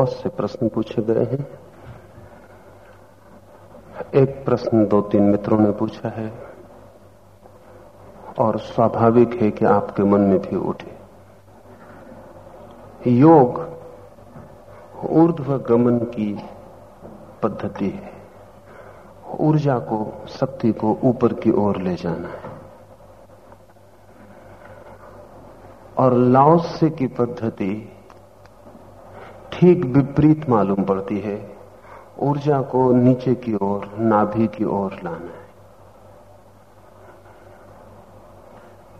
बहुत से प्रश्न पूछे गए हैं। एक प्रश्न दो तीन मित्रों ने पूछा है और स्वाभाविक है कि आपके मन में भी उठे। योग ऊर्ध्व गमन की पद्धति है। ऊर्जा को, शक्ति को ऊपर की ओर ले जाना है। और लाओस्य की पद्धति ठीक विपरीत मालूम पड़ती है। ऊर्जा को नीचे की ओर, नाभि की ओर लाना है।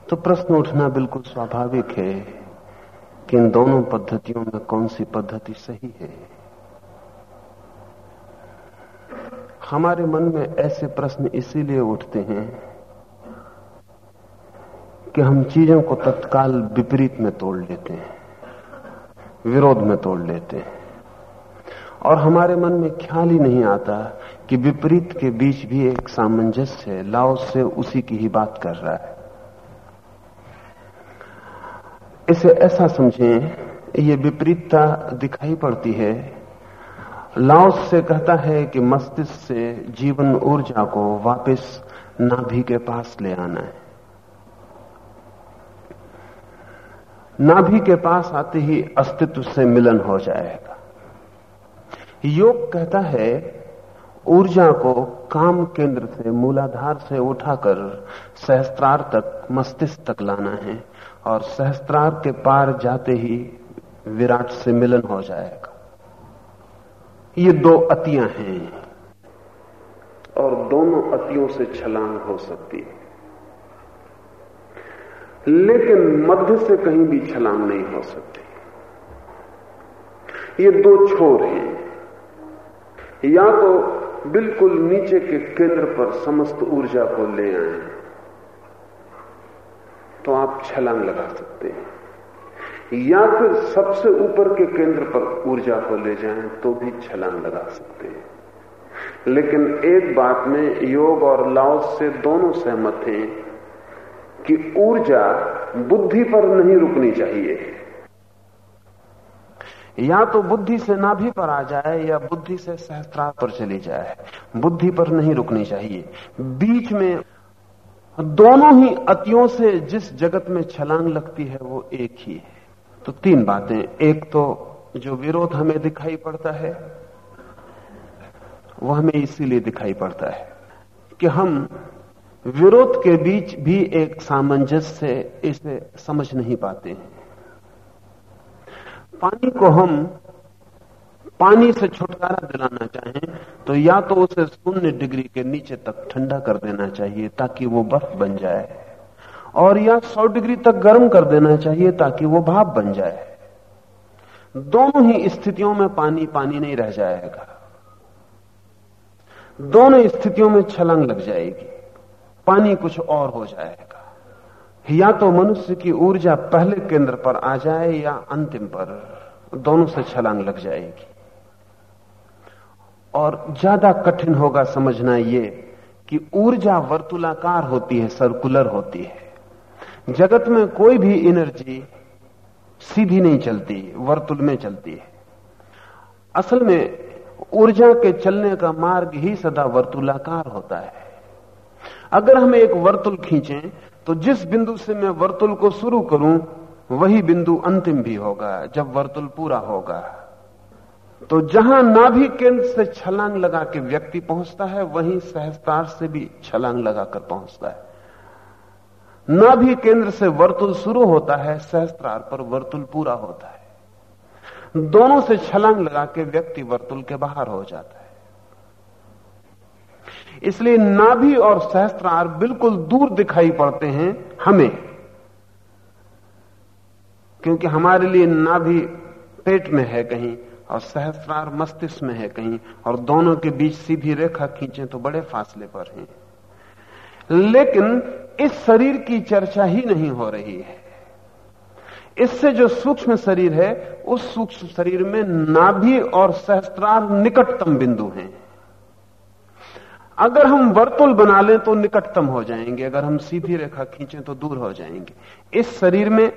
तो प्रश्न उठना बिल्कुल स्वाभाविक है कि इन दोनों पद्धतियों में कौन सी पद्धति सही है। हमारे मन में ऐसे प्रश्न इसीलिए उठते हैं कि हम चीज़ों को तत्काल विपरीत में तोड़ लेते हैं। विरोध में तोड़ लेते हैं। और हमारे मन में ख्याल ही नहीं आता कि विपरीत के बीच भी एक सामंजस्य है लाओ से उसी की ही बात कर रहा है। इसे ऐसा समझें, ये विपरीतता दिखाई पड़ती है। लाओस से कहता है कि मस्तिष्क से जीवन ऊर्जा को वापस नाभि के पास ले आना है। नाभि के पास आते ही अस्तित्व से मिलन हो जाएगा। योग कहता है, ऊर्जा को काम केंद्र से, मूलाधार से उठाकर सहस्त्रार तक, मस्तिष्क तक लाना है और सहस्त्रार के पार जाते ही विराट से मिलन हो जाएगा। ये दो अतियाँ हैं और दोनों अतियों से छलांग हो सकती है। लेकिन मध्य से कहीं भी छलांग नहीं हो सकती। ये दो छोर हैं। या तो बिल्कुल नीचे के केंद्र पर समस्त ऊर्जा को ले आए तो आप छलांग लगा सकते हैं। या फिर सबसे ऊपर के केंद्र पर ऊर्जा को ले जाएँ तो भी छलांग लगा सकते हैं। लेकिन एक बात में योग और लाओस से दोनों सहमत हैं कि ऊर्जा बुद्धि पर नहीं रुकनी चाहिए। या तो बुद्धि से नाभि पर आ जाए या बुद्धि से सहस्त्रार पर चली जाए, बुद्धि पर नहीं रुकनी चाहिए। बीच में दोनों ही अतियों से जिस जगत में छलांग लगती है, वो एक ही है। तो तीन बातें। एक तो जो विरोध हमें दिखाई पड़ता है, वो हमें इसीलिए दिखाई पड़ता है कि हम विरोध के बीच भी एक सामंजस्य से इसे समझ नहीं पाते हैं। पानी को हम पानी से छुटकारा दिलाना चाहें तो या तो उसे शून्य डिग्री के नीचे तक ठंडा कर देना चाहिए ताकि वो बर्फ़ बन जाए, और या सौ डिग्री तक गर्म कर देना चाहिए ताकि वो भाप बन जाए। दोनों ही स्थितियों में पानी पानी नहीं रह जाएगा। दोनों स्थितियों में छलंग लग जाएगी। पानी कुछ और हो जाएगा। या तो मनुष्य की ऊर्जा पहले केंद्र पर आ जाए या अंतिम पर। दोनों से छलांग लग जाएगी। और ज़्यादा कठिन होगा समझना ये कि ऊर्जा वर्तुलाकार होती है सर्कुलर होती है। जगत में कोई भी एनर्जी सीधी नहीं चलती, वर्तुल में चलती है। असल में ऊर्जा के चलने का मार्ग ही सदा वर्तुलाकार होता है। अगर हम एक वर्तुल खींचें तो जिस बिंदु से मैं वर्तुल को शुरू करूँ, वही बिंदु अंतिम भी होगा, जब वर्तुल पूरा होगा। तो जहाँ नाभि केंद्र से छलांग लगा के व्यक्ति पहुँचता है, वहीं सहस्तार से भी छलांग लगाकर पहुँचता है। नाभि केंद्र से वर्तुल शुरू होता है, सहस्त्रार पर वर्तुल पूरा होता है। दोनों से छलांग लगा के व्यक्ति वर्तुल के बाहर हो जाता है। इसलिए नाभि और सहस्त्रार बिल्कुल दूर दिखाई पड़ते हैं हमें। क्योंकि हमारे लिए नाभि पेट में है कहीं और सहस्त्रार मस्तिष्क में है कहीं और दोनों के बीच सीधी रेखा खींचे तो बड़े फासले पर हैं। लेकिन इस शरीर की चर्चा ही नहीं हो रही है। इससे जो सूक्ष्म शरीर है, उस सूक्ष्म शरीर में नाभि और सहस्त्रार निकटतम बिंदु हैं। अगर हम वर्तुल बना लें तो निकटतम हो जाएँगे। अगर हम सीधी रेखा खींचें तो दूर हो जाएँगे। इस शरीर में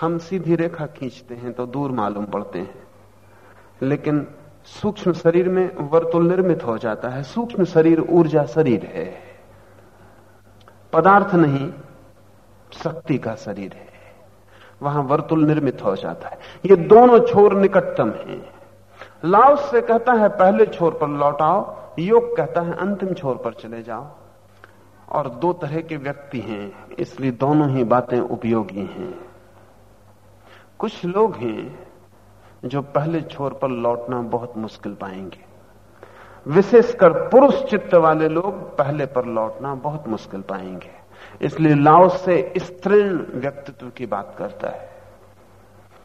हम सीधी रेखा खींचते हैं तो दूर मालूम पड़ते हैं। लेकिन सूक्ष्म शरीर में वर्तुल निर्मित हो जाता है। सूक्ष्म शरीर ऊर्जा शरीर है। पदार्थ नहीं, शक्ति का शरीर है। वहाँ वर्तुल निर्मित हो जाता है। ये दोनों छोर निकटतम हैं। लाओस से कहता है, पहले छोर पर लौटाओ, योग कहता है, अंतिम छोर पर चले जाओ। और दो तरह के व्यक्ति हैं, इसलिए दोनों ही बातें उपयोगी हैं। कुछ लोग हैं जो पहले छोर पर लौटना बहुत मुश्किल पाएँगे। विशेषकर पुरुष चित्त वाले लोग पहले पर लौटना बहुत मुश्किल पाएँगे। इसलिए लाओस से स्त्रीण व्यक्तित्व की बात करता है।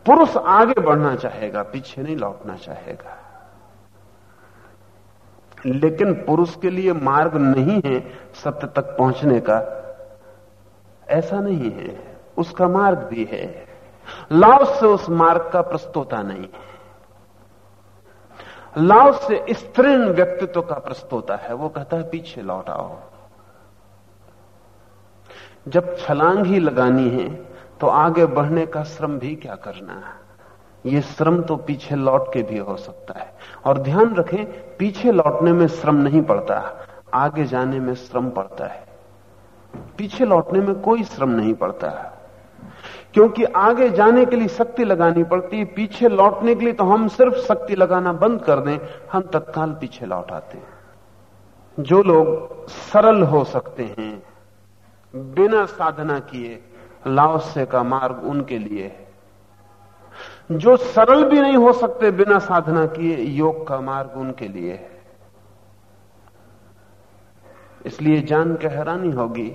पुरुष आगे बढ़ना चाहेगा, पीछे नहीं लौटना चाहेगा। लेकिन पुरुष के लिए मार्ग नहीं है सत्य तक पहुँचने का। ऐसा नहीं है, उसका मार्ग भी है। लाओस से उस मार्ग का प्रस्तोता नहीं है। लाओस से स्त्रीण व्यक्तित्व का प्रस्तोता है, वो कहता है, पीछे लौट आओ। जब छलांग ही लगानी है तो आगे बढ़ने का श्रम भी क्या करना है? ये श्रम तो पीछे लौट के भी हो सकता है। और ध्यान रखें, पीछे लौटने में श्रम नहीं पड़ता। आगे जाने में श्रम पड़ता है। पीछे लौटने में कोई श्रम नहीं पड़ता। है क्योंकि आगे जाने के लिए शक्ति लगानी पड़ती है। पीछे लौटने के लिए तो हम सिर्फ़ शक्ति लगाना बंद कर दें, हम तत्काल पीछे लौट आते हैं। जो लोग सरल हो सकते हैं, बिना साधना किए लाओस्य का मार्ग उनके लिए है। जो सरल भी नहीं हो सकते बिना साधना किए, योग का मार्ग उनके लिए है। इसलिए जान के हैरानी होगी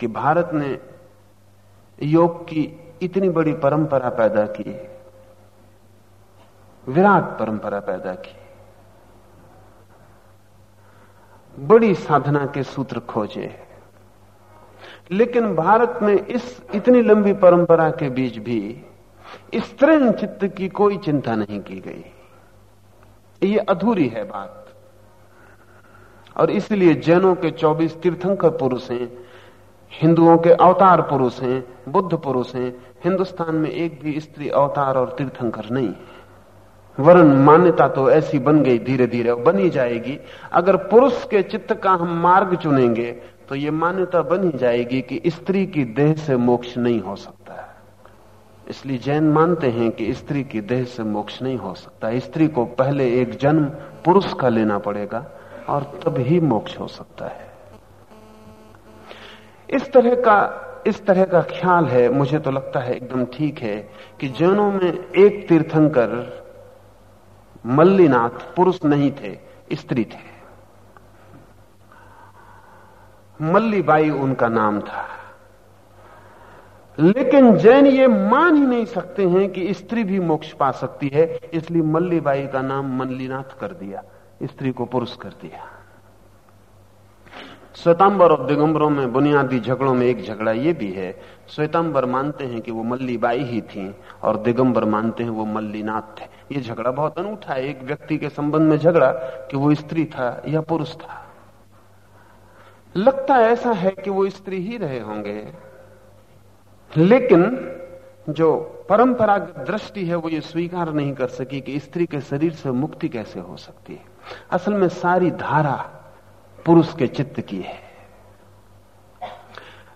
कि भारत ने योग की इतनी बड़ी परंपरा पैदा की विराट परंपरा पैदा की बड़ी साधना के सूत्र खोजे लेकिन भारत में इस इतनी लंबी परंपरा के बीच भी स्त्रीण चित्त की कोई चिंता नहीं की गई। ये अधूरी है बात। और इसलिए जैनों के 24 तीर्थंकर पुरुष हैं, हिंदुओं के अवतार पुरुष हैं, बुद्ध पुरुष हैं, हिंदुस्तान में एक भी स्त्री अवतार और तीर्थंकर नहीं वरण मान्यता तो ऐसी बन गई धीरे धीरे बनी जाएगी। अगर पुरुष के चित्त का हम मार्ग चुनेंगे तो ये मान्यता बन ही जाएगी कि स्त्री की देह से मोक्ष नहीं हो सकता है। इसलिए जैन मानते हैं कि स्त्री की देह से मोक्ष नहीं हो सकता। स्त्री को पहले एक जन्म पुरुष का लेना पड़ेगा और तब ही मोक्ष हो सकता है। इस तरह का, इस तरह का ख्याल है, मुझे तो लगता है एकदम ठीक है कि जैनों में एक तीर्थंकर मल्लीनाथ पुरुष नहीं थे, स्त्री थे। मल्लीबाई उनका नाम था। लेकिन जैन ये मान ही नहीं सकते हैं कि स्त्री भी मोक्ष पा सकती है, इसलिए मल्लीबाई का नाम मल्लीनाथ कर दिया, स्त्री को पुरुष कर दिया। श्वेतांबर और दिगंबरों में, बुनियादी झगड़ों में एक झगड़ा ये भी है, श्वेतांबर मानते हैं कि वो मल्लीबाई ही थी, और दिगंबर मानते हैं वो मल्लीनाथ थे। ये झगड़ा बहुत अनूठा है, एक व्यक्ति के संबंध में झगड़ा कि वो स्त्री था या पुरुष था। लगता ऐसा है कि वो स्त्री ही रहे होंगे। लेकिन जो परंपरागत दृष्टि है, वो ये स्वीकार नहीं कर सकी कि स्त्री के शरीर से मुक्ति कैसे हो सकती है। असल में सारी धारा पुरुष के चित्त की है।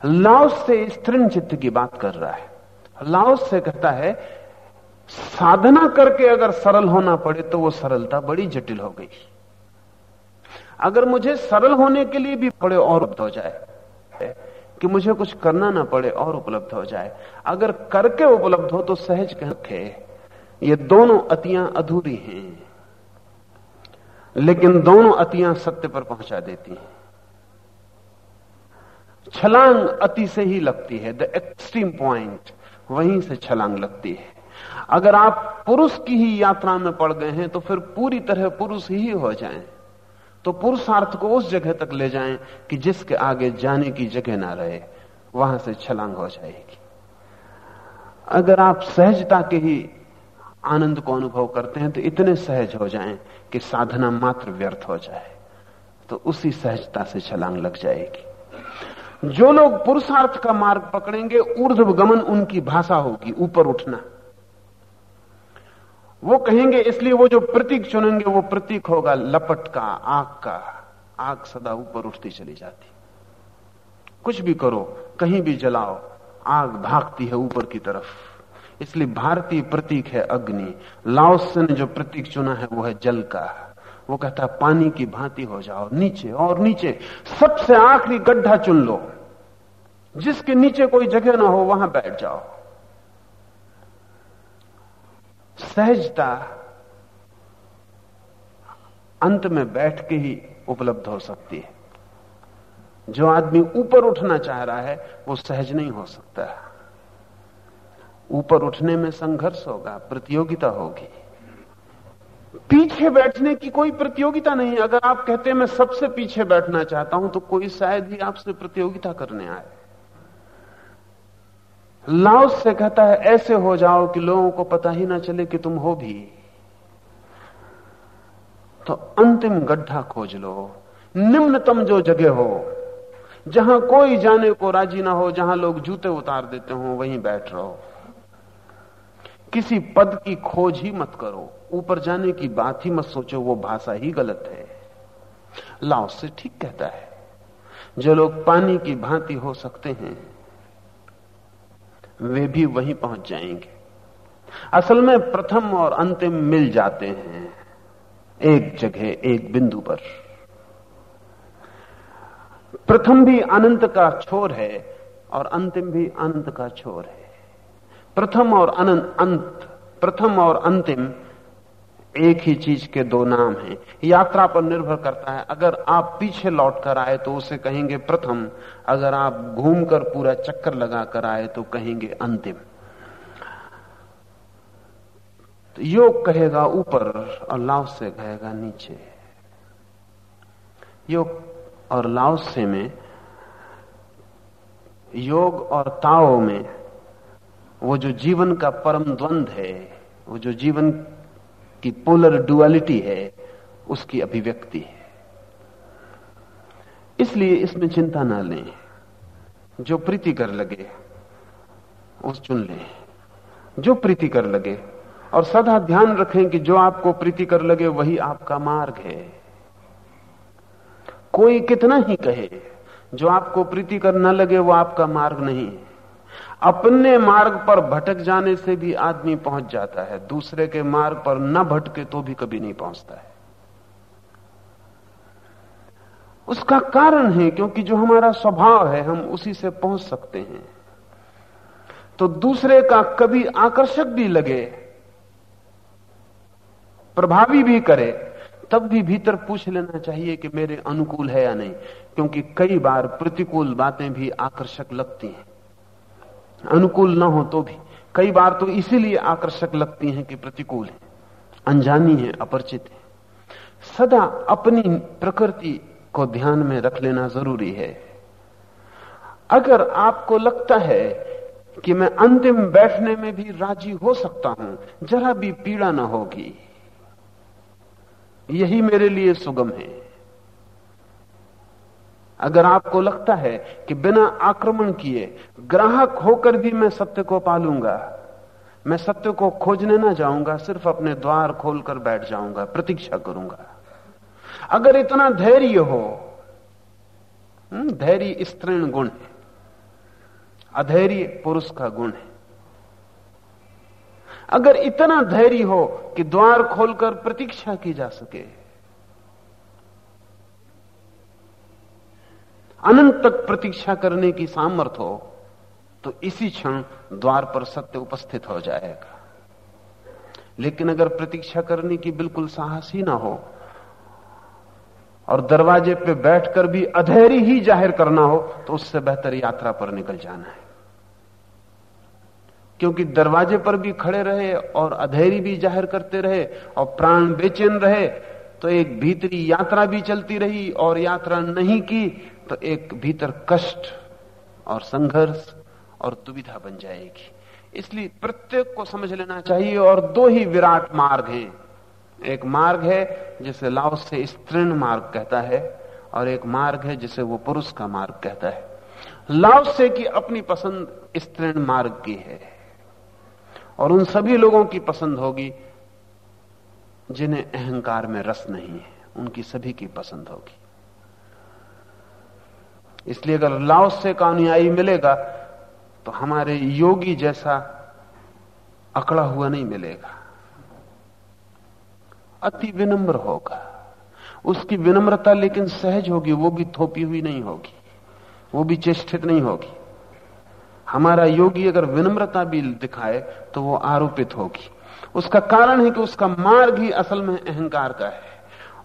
लाओस से स्त्रीण चित्त की बात कर रहा है। लाओस से कहता है, साधना करके अगर सरल होना पड़े तो वो सरलता बड़ी जटिल हो गई। अगर मुझे सरल होने के लिए भी पड़े और उपलब्ध हो जाए, कि मुझे कुछ करना ना पड़े और उपलब्ध हो जाए, अगर करके उपलब्ध हो तो सहज कह रखे, ये दोनों अतियाँ अधूरी हैं। लेकिन दोनों अतियाँ सत्य पर पहुँचा देती हैं। छलांग अति से ही लगती है द एक्सट्रीम पॉइंट वहीं से छलांग लगती है। अगर आप पुरुष की ही यात्रा में पड़ गए हैं तो फिर पूरी तरह पुरुष ही हो जाएँ। तो पुरुषार्थ को उस जगह तक ले जाएँ कि जिसके आगे जाने की जगह ना रहे, वहाँ से छलांग हो जाएगी। अगर आप सहजता के ही आनंद को अनुभव करते हैं तो इतने सहज हो जाएँ कि साधना मात्र व्यर्थ हो जाए तो उसी सहजता से छलांग लग जाएगी। जो लोग पुरुषार्थ का मार्ग पकड़ेंगे ऊर्ध्व गमन उनकी भाषा होगी, ऊपर उठना। वो कहेंगे, इसलिए वो जो प्रतीक चुनेंगे, वो प्रतीक होगा लपट का, आग का। आग सदा ऊपर उठती चली जाती। कुछ भी करो, कहीं भी जलाओ, आग भागती है ऊपर की तरफ़। इसलिए भारतीय प्रतीक है अग्नि। लाओस ने जो प्रतीक चुना है, वो है जल का। वो कहता है, पानी की भांति हो जाओ, नीचे और नीचे। सबसे आखिरी गड्ढा चुन लो। जिसके नीचे कोई जगह ना हो, वहाँ बैठ जाओ। सहजता अंत में बैठ के ही उपलब्ध हो सकती है। जो आदमी ऊपर उठना चाह रहा है, वो सहज नहीं हो सकता। है ऊपर उठने में संघर्ष होगा, प्रतियोगिता होगी। पीछे बैठने की कोई प्रतियोगिता नहीं। अगर आप कहते हैं, मैं सबसे पीछे बैठना चाहता हूँ तो कोई शायद ही आपसे प्रतियोगिता करने आए। लाओस से कहता है, ऐसे हो जाओ कि लोगों को पता ही ना चले कि तुम हो भी। तो अंतिम गड्ढा खोज लो। निम्नतम जो जगह हो, जहाँ कोई जाने को राज़ी ना हो, जहाँ लोग जूते उतार देते हो, वहीं बैठ रहो। किसी पद की खोज ही मत करो। ऊपर जाने की बात ही मत सोचो, वो भाषा ही गलत है। लाओस से ठीक कहता है, जो लोग पानी की भांति हो सकते हैं वे भी वहीं पहुँच जाएँगे। असल में प्रथम और अंतिम मिल जाते हैं एक जगह, एक बिंदु पर। प्रथम भी अनंत का छोर है और अंतिम भी अनंत का छोर है। प्रथम और अनंत, अंत, प्रथम और अंतिम एक ही चीज़ के दो नाम हैं। यात्रा पर निर्भर करता है। अगर आप पीछे लौट कर आए तो उसे कहेंगे प्रथम। अगर आप घूमकर पूरा चक्कर लगा कर आए तो कहेंगे अंतिम। तो योग कहेगा ऊपर और लाव से कहेगा नीचे। योग और लाव से में योग और ताओ में वो जो जीवन का परम द्वंद है, वो जो जीवन की पोलर डुअलिटी है, उसकी अभिव्यक्ति है। इसलिए इसमें चिंता ना लें। जो प्रीति कर लगे, उस चुन लें। जो प्रीति कर लगे, और सदा ध्यान रखें कि जो आपको प्रीति कर लगे, वही आपका मार्ग है। कोई कितना ही कहे, जो आपको प्रीति कर न लगे, वो आपका मार्ग नहीं है। अपने मार्ग पर भटक जाने से भी आदमी पहुँच जाता है। दूसरे के मार्ग पर न भटके तो भी कभी नहीं पहुँचता है। उसका कारण है, क्योंकि जो हमारा स्वभाव है, हम उसी से पहुँच सकते हैं। तो दूसरे का कभी आकर्षक भी लगे, प्रभावी भी करे, तब भी भीतर पूछ लेना चाहिए कि मेरे अनुकूल है या नहीं, क्योंकि कई बार प्रतिकूल बातें भी आकर्षक लगती हैं। अनुकूल ना हो तो भी। कई बार तो इसीलिए आकर्षक लगती हैं कि प्रतिकूल है। अनजानी है, अपरिचित है। सदा अपनी प्रकृति को ध्यान में रख लेना ज़रूरी है। अगर आपको लगता है कि मैं अंतिम बैठने में भी राज़ी हो सकता हूँ, जरा भी पीड़ा ना होगी। यही मेरे लिए सुगम है। अगर आपको लगता है कि बिना आक्रमण किए ग्राहक होकर भी मैं सत्य को पालूँगा मैं सत्य को खोजने ना जाऊँगा सिर्फ़ अपने द्वार खोलकर बैठ जाऊँगा प्रतीक्षा करूँगा। अगर इतना धैर्य हो हम्म, धैर्य स्त्रीण गुण है अधैर्य पुरुष का गुण है। अगर इतना धैर्य हो कि द्वार खोलकर प्रतीक्षा की जा सके अनंत तक प्रतीक्षा करने की सामर्थ्य हो तो इसी क्षण द्वार पर सत्य उपस्थित हो जाएगा। लेकिन अगर प्रतीक्षा करने की बिल्कुल साहस ही ना हो, और दरवाजे पे बैठकर भी अधैर्य ही ज़ाहिर करना हो तो उससे बेहतर यात्रा पर निकल जाना है। क्योंकि दरवाजे पर भी खड़े रहे और अधैर्य भी ज़ाहिर करते रहे और प्राण बेचैन रहे तो एक भीतरी यात्रा भी चलती रही और यात्रा नहीं की तो एक भीतर कष्ट और संघर्ष और दुविधा बन जाएगी। इसलिए प्रत्येक को समझ लेना चाहिए और दो ही विराट मार्ग हैं। एक मार्ग है जिसे लाओ से स्त्रीण मार्ग कहता है और एक मार्ग है जिसे वो पुरुष का मार्ग कहता है। लाओ से की अपनी पसंद स्त्रीण मार्ग की है और उन सभी लोगों की पसंद होगी जिन्हें अहंकार में रस नहीं है, उनकी सभी की पसंद होगी। इसलिए अगर लाओस से का अनुयायी मिलेगा तो हमारे योगी जैसा अकड़ा हुआ नहीं मिलेगा। अति विनम्र होगा। उसकी विनम्रता लेकिन सहज होगी, वो भी थोपी हुई नहीं होगी। वो भी चेष्टित नहीं होगी। हमारा योगी अगर विनम्रता भी दिखाए तो वो आरोपित होगी। उसका कारण है कि उसका मार्ग ही असल में अहंकार का है।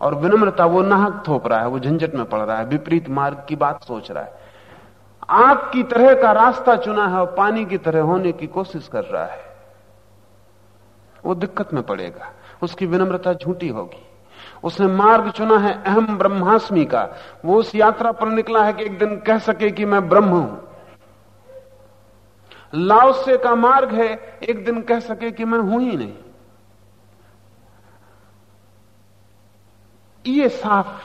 और विनम्रता, वो नाहक थोप रहा है, वो झंझट में पड़ रहा है, विपरीत मार्ग की बात सोच रहा है। आग की तरह का रास्ता चुना है और पानी की तरह होने की कोशिश कर रहा है। वो दिक्कत में पड़ेगा, उसकी विनम्रता झूठी होगी। उसने मार्ग चुना है अहम ब्रह्मास्मि का। वो उस यात्रा पर निकला है कि एक दिन कह सके कि मैं ब्रह्म हूँ। लाओसे का मार्ग है एक दिन कह सके कि मैं हूँ ही नहीं। ये साफ़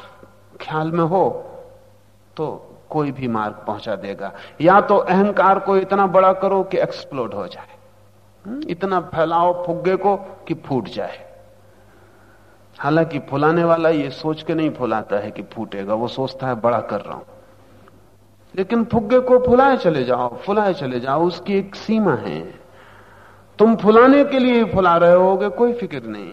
ख्याल में हो तो कोई भी मार्ग पहुँचा देगा। या तो अहंकार को इतना बड़ा करो कि एक्सप्लोड हो जाए। हम्म, इतना फैलाओ फुग्गे को कि फूट जाए। हालाँकि फुलाने वाला ये सोच के नहीं फुलाता है कि फूटेगा वो सोचता है बड़ा कर रहा हूँ। लेकिन फुग्गे को फुलाए चले जाओ, फुलाए चले जाओ, उसकी एक सीमा है। तुम फुलाने के लिए फुला रहे होगे, कोई फ़िक्र नहीं।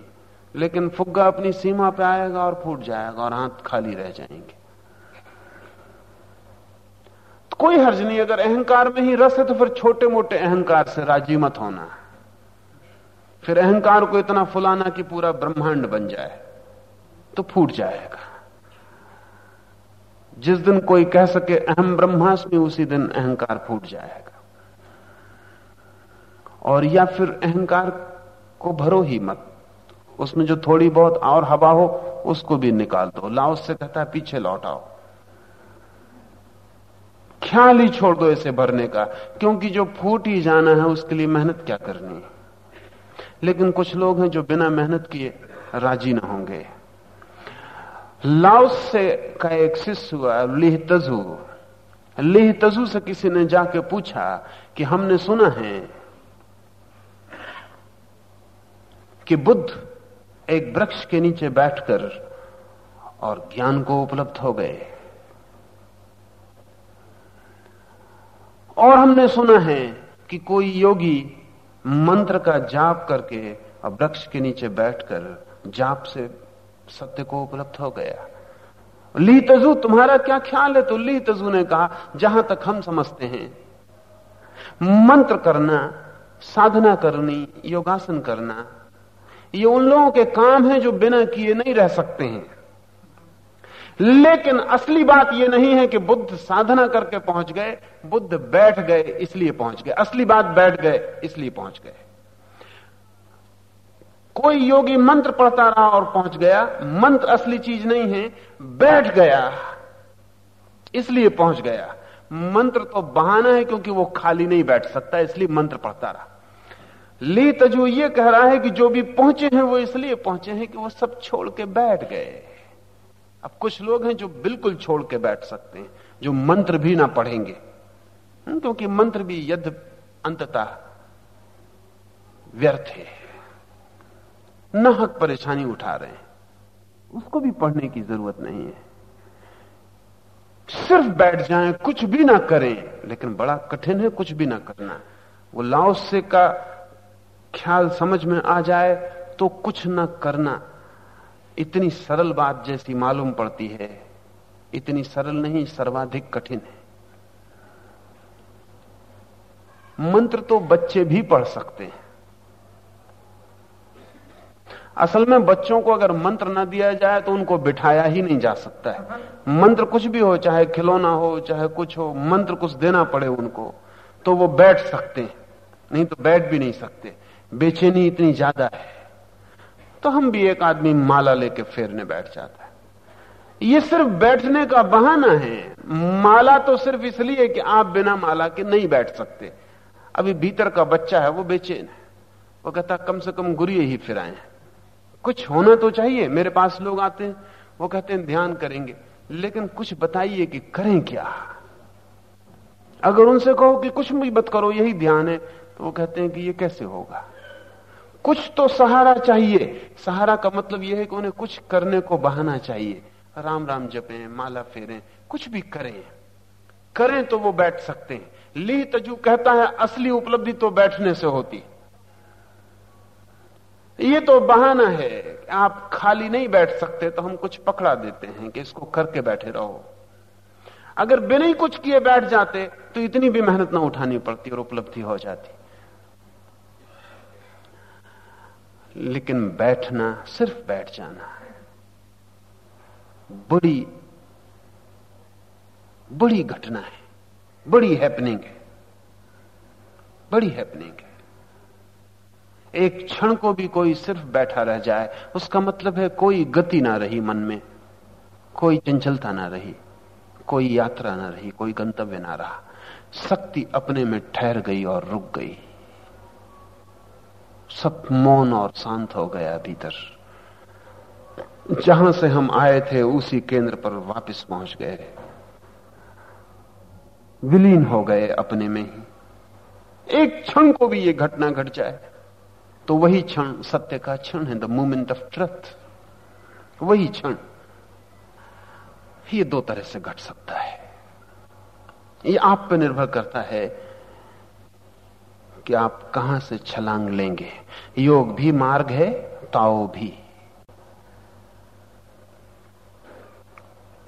लेकिन फुग्गा अपनी सीमा पे आएगा और फूट जाएगा और हाथ खाली रह जाएँगे। तो कोई हर्ज नहीं, अगर अहंकार में ही रस है तो फिर छोटे मोटे अहंकार से राज़ी मत होना। फिर अहंकार को इतना फुलाना कि पूरा ब्रह्मांड बन जाए तो फूट जाएगा। जिस दिन कोई कह सके अहम ब्रह्मास्मि, उसी दिन अहंकार फूट जाएगा। और या फिर अहंकार को भरो ही मत। उसमें जो थोड़ी बहुत और हवा हो, उसको भी निकाल दो। लाओ से कहता है, पीछे लौटाओ ख्याल ही छोड़ दो इसे भरने का, क्योंकि जो फूट ही जाना है, उसके लिए मेहनत क्या करनी है? लेकिन कुछ लोग हैं जो बिना मेहनत किए राज़ी ना होंगे। लाओस से का एक शिष्य हुआ लिह तजू लिह तजू से किसी ने जाके पूछा कि हमने सुना है कि बुद्ध एक वृक्ष के नीचे बैठकर और ज्ञान को उपलब्ध हो गए। और हमने सुना है कि कोई योगी मंत्र का जाप करके और वृक्ष के नीचे बैठकर जाप से सत्य को उपलब्ध हो गया। ली तजू तुम्हारा क्या ख्याल है? तो ली तजू ने कहा, जहाँ तक हम समझते हैं, मंत्र करना, साधना करनी, योगासन करना, ये उन लोगों के काम है जो बिना किए नहीं रह सकते हैं। लेकिन असली बात यह नहीं है कि बुद्ध साधना करके पहुँच गए, बुद्ध बैठ गए, इसलिए पहुँच गए। असली बात बैठ गए, इसलिए पहुँच गए। कोई योगी मंत्र पढ़ता रहा और पहुँच गया। मंत्र असली चीज़ नहीं है बैठ गया इसलिए पहुँच गया। मंत्र तो बहाना है क्योंकि वो खाली नहीं बैठ सकता इसलिए मंत्र पढ़ता रहा। ली तजु ये कह रहा है कि जो भी पहुँचे हैं वो इसलिए पहुँचे हैं कि वो सब छोड़ के बैठ गए। अब कुछ लोग हैं जो बिल्कुल छोड़ के बैठ सकते हैं जो मंत्र भी ना पढ़ेंगे। हम्म, क्योंकि मंत्र भी यद अंततः व्यर्थ है। नाहक परेशानी उठा रहे हैं। उसको भी पढ़ने की ज़रूरत नहीं है। सिर्फ़ बैठ जाएँ, कुछ भी ना करें, लेकिन बड़ा कठिन है, कुछ भी ना करना। वो लाओसे का ख्याल समझ में आ जाए तो कुछ ना करना। इतनी सरल बात जैसी मालूम पड़ती है। इतनी सरल नहीं, सर्वाधिक कठिन है। मंत्र तो बच्चे भी पढ़ सकते हैं। असल में बच्चों को अगर मंत्र न दिया जाए तो उनको बिठाया ही नहीं जा सकता है। मंत्र कुछ भी हो, चाहे खिलौना हो, चाहे कुछ हो, मंत्र कुछ देना पड़े उनको तो वो बैठ सकते हैं। नहीं तो बैठ भी नहीं सकते। बेचैनी इतनी ज़्यादा है। तो हम भी एक आदमी माला लेके फेरने बैठ जाता है। ये सिर्फ़ बैठने का बहाना है। माला तो सिर्फ़ इसलिए कि आप बिना माला के नहीं बैठ सकते। अभी भीतर का बच्चा है, वो बेचैन है। वो कहता, कम से कम गुरिये ही फिराए कुछ होना तो चाहिए, मेरे पास लोग आते हैं, वो कहते हैं, ध्यान करेंगे। लेकिन कुछ बताइए कि करें क्या? अगर उनसे कहो कि कुछ भी मत करो, यही ध्यान है तो वो कहते हैं कि ये कैसे होगा? कुछ तो सहारा चाहिए। सहारा का मतलब यह है कि उन्हें कुछ करने को बहाना चाहिए। राम राम जपें, माला फेरें, कुछ भी करें। करें तो वो बैठ सकते हैं। ली तजू कहता है, असली उपलब्धि तो बैठने से होती। ये तो बहाना है आप खाली नहीं बैठ सकते तो हम कुछ पकड़ा देते हैं कि इसको करके बैठे रहो। अगर बिना ही कुछ किए बैठ जाते तो इतनी भी मेहनत ना उठानी पड़ती और उपलब्धि हो जाती। लेकिन बैठना, सिर्फ़ बैठ जाना बड़ी बड़ी घटना है। बड़ी हैपनिंग है। बड़ी हैपनिंग है। एक क्षण को भी कोई सिर्फ़ बैठा रह जाए, उसका मतलब है कोई गति ना रही मन में, कोई चंचलता ना रही, कोई यात्रा ना रही, कोई गंतव्य ना रहा। शक्ति अपने में ठहर गई और रुक गई। सब मौन और शांत हो गया भीतर। जहाँ से हम आए थे, उसी केंद्र पर वापस पहुँच गए। विलीन हो गए अपने में ही। एक क्षण को भी ये घटना घट जाए। तो वही क्षण सत्य का क्षण है द मोमेंट ऑफ़ ट्रथ वही क्षण। ये दो तरह से घट सकता है। ये आप पर निर्भर करता है कि आप कहाँ से छलांग लेंगे। योग भी मार्ग है, ताओ भी।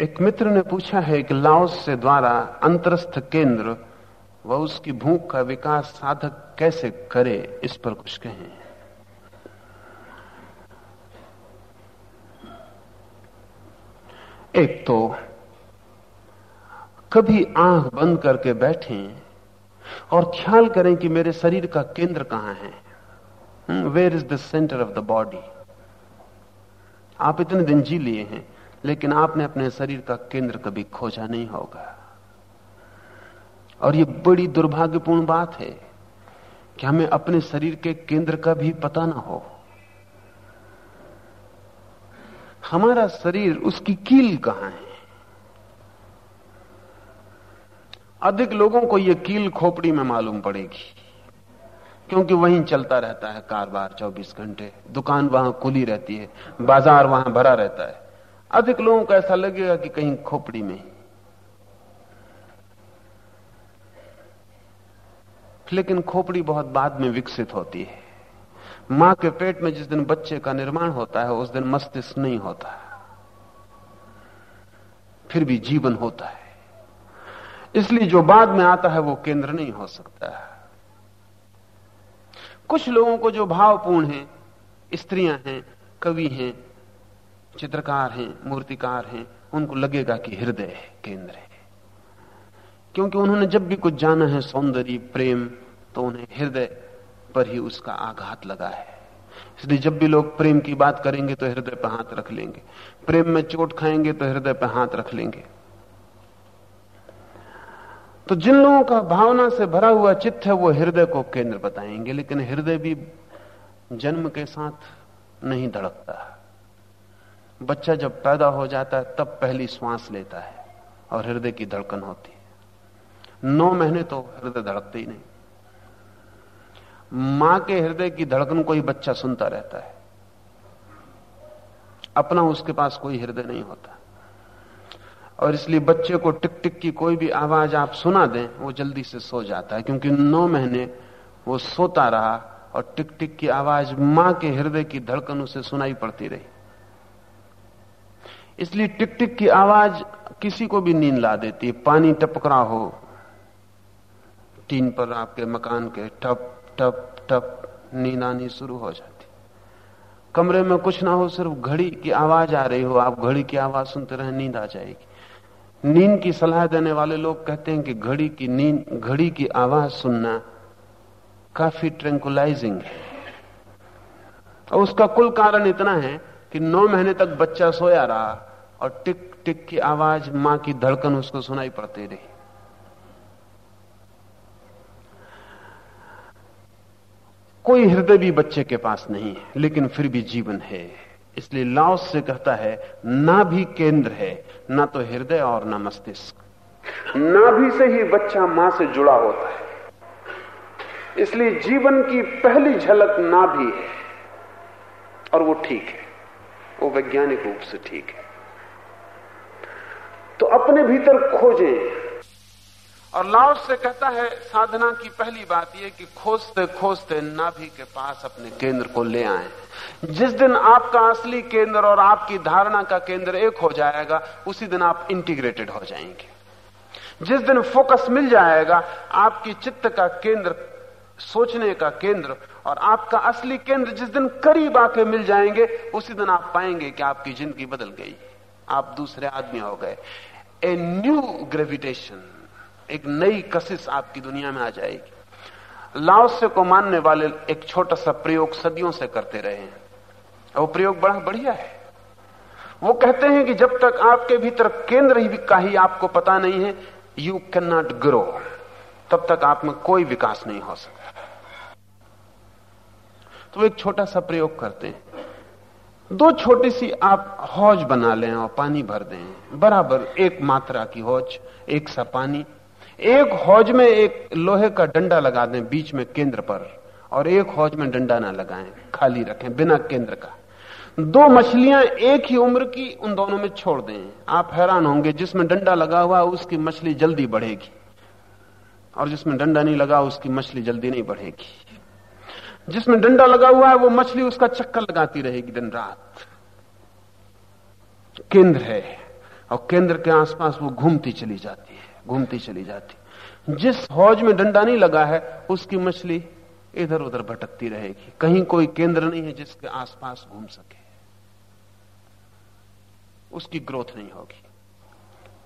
एक मित्र ने पूछा है कि लाओस से द्वारा अंतरस्थ केंद्र व उसकी भूख का विकास साधक कैसे करे, इस पर कुछ कहें। एक तो कभी आँख बंद करके बैठें और ख्याल करें कि मेरे शरीर का केंद्र कहाँ है। Where is the centre of the body आप इतने दिन जी लिए हैं, लेकिन आपने अपने शरीर का केंद्र कभी खोजा नहीं होगा। और यह बड़ी दुर्भाग्यपूर्ण बात है कि हमें अपने शरीर के केंद्र का भी पता ना हो। हमारा शरीर उसकी कील कहाँ है? अधिक लोगों को यह कील खोपड़ी में मालूम पड़ेगी, क्योंकि वहीं चलता रहता है कारोबार 24 घंटे। दुकान वहाँ खुली रहती है, बाज़ार वहाँ भरा रहता है। अधिक लोगों को ऐसा लगेगा कि कहीं खोपड़ी में। लेकिन खोपड़ी बहुत बाद में विकसित होती है। माँ के पेट में जिस दिन बच्चे का निर्माण होता है, उस दिन मस्तिष्क नहीं होता फिर भी जीवन होता है। इसलिए जो बाद में आता है, वो केंद्र नहीं हो सकता है। कुछ लोगों को जो भावपूर्ण हैं, स्त्रियाँ हैं, कवि हैं, चित्रकार हैं, मूर्तिकार हैं, उनको लगेगा कि हृदय है, केंद्र है। क्योंकि उन्होंने जब भी कुछ जाना है, सौंदर्य, प्रेम तो उन्हें हृदय पर ही उसका आघात लगा है। इसलिए जब भी लोग प्रेम की बात करेंगे तो हृदय पर हाथ रख लेंगे। प्रेम में चोट खाएँगे तो हृदय पर हाथ रख लेंगे। तो जिन लोगों का भावना से भरा हुआ चित्त है, वो हृदय को केंद्र बताएँगे, लेकिन हृदय भी जन्म के साथ नहीं धड़कता। बच्चा जब पैदा हो जाता है, तब पहली श्वास लेता है और हृदय की धड़कन होती है। नौ महीने तो हृदय धड़कते ही नहीं। माँ के हृदय की धड़कन को ही बच्चा सुनता रहता है। अपना उसके पास कोई हृदय नहीं होता। और इसलिए बच्चे को टिक टिक की कोई भी आवाज़ आप सुना दें, वो जल्दी से सो जाता है, क्योंकि नौ महीने वो सोता रहा और टिक टिक की आवाज़ माँ के हृदय की धड़कन उसे सुनाई पड़ती रही। इसलिए टिक टिक की आवाज़ किसी को भी नींद ला देती है। पानी टपक रहा हो, टीन पर आपके मकान के टप टप टप नींद आनी शुरू हो जाती। कमरे में कुछ ना हो, सिर्फ़ घड़ी की आवाज़ आ रही हो। आप घड़ी की आवाज़ सुनते रहे, नींद आ जाएगी। नींद की सलाह देने वाले लोग कहते हैं कि घड़ी की नींद, घड़ी की आवाज़ सुनना काफ़ी ट्रेंकुलाइजिंग है। और उसका कुल कारण इतना है कि नौ महीने तक बच्चा सोया रहा और टिक टिक की आवाज़ माँ की धड़कन उसको सुनाई पड़ती रही। कोई हृदय भी बच्चे के पास नहीं है, लेकिन फिर भी जीवन है। इसलिए लाओस से कहता है, ना भी केंद्र है, ना तो हृदय और ना मस्तिष्क। ना भी से ही बच्चा माँ से जुड़ा होता है। इसलिए जीवन की पहली झलक ना भी है, और वो ठीक है। वो वैज्ञानिक रूप से ठीक है। तो अपने भीतर खोजें। और लाओस से कहता है, साधना की पहली बात यह कि खोजते खोजते नाभि के पास अपने केंद्र को ले आए। जिस दिन आपका असली केंद्र और आपकी धारणा का केंद्र एक हो जाएगा, उसी दिन आप इंटीग्रेटेड हो जाएँगे। जिस दिन फोकस मिल जाएगा, आपकी चित्त का केंद्र, सोचने का केंद्र और आपका असली केंद्र जिस दिन करीब आके मिल जाएँगे, उसी दिन आप पाएँगे कि आपकी ज़िंदगी बदल गई। आप दूसरे आदमी हो गए। ए न्यू ग्रेविटेशन एक नई कशिश आपकी दुनिया में आ जाएगी। लाओस्य को मानने वाले एक छोटा सा प्रयोग सदियों से करते रहे हैं। वो प्रयोग बड़ा बढ़िया है। वो कहते हैं कि जब तक आपके भीतर केंद्र ही का ही आपको पता नहीं है यू कैन नॉट ग्रो तब तक आप में कोई विकास नहीं हो सकता। तो एक छोटा सा प्रयोग करते हैं। दो छोटी सी आप हौज बना लें और पानी भर दें। बराबर एक मात्रा की हौज, एक सा पानी। एक हौज में एक लोहे का डंडा लगा दें बीच में केंद्र पर, और एक हौज में डंडा ना लगाएँ, खाली रखें, बिना केंद्र का। दो मछलियाँ एक ही उम्र की उन दोनों में छोड़ दें। आप हैरान होंगे, जिसमें डंडा लगा हुआ, उसकी मछली जल्दी बढ़ेगी। और जिसमें डंडा नहीं लगा, उसकी मछली जल्दी नहीं बढ़ेगी। जिसमें डंडा लगा हुआ है, वो मछली उसका चक्कर लगाती रहेगी दिन रात। केंद्र है, और केंद्र के आसपास वो घूमती चली जाती है घूमती चली जाती। जिस हौज में डंडा नहीं लगा है, उसकी मछली इधर उधर भटकती रहेगी। कहीं कोई केंद्र नहीं है जिसके आसपास घूम सके। उसकी ग्रोथ नहीं होगी।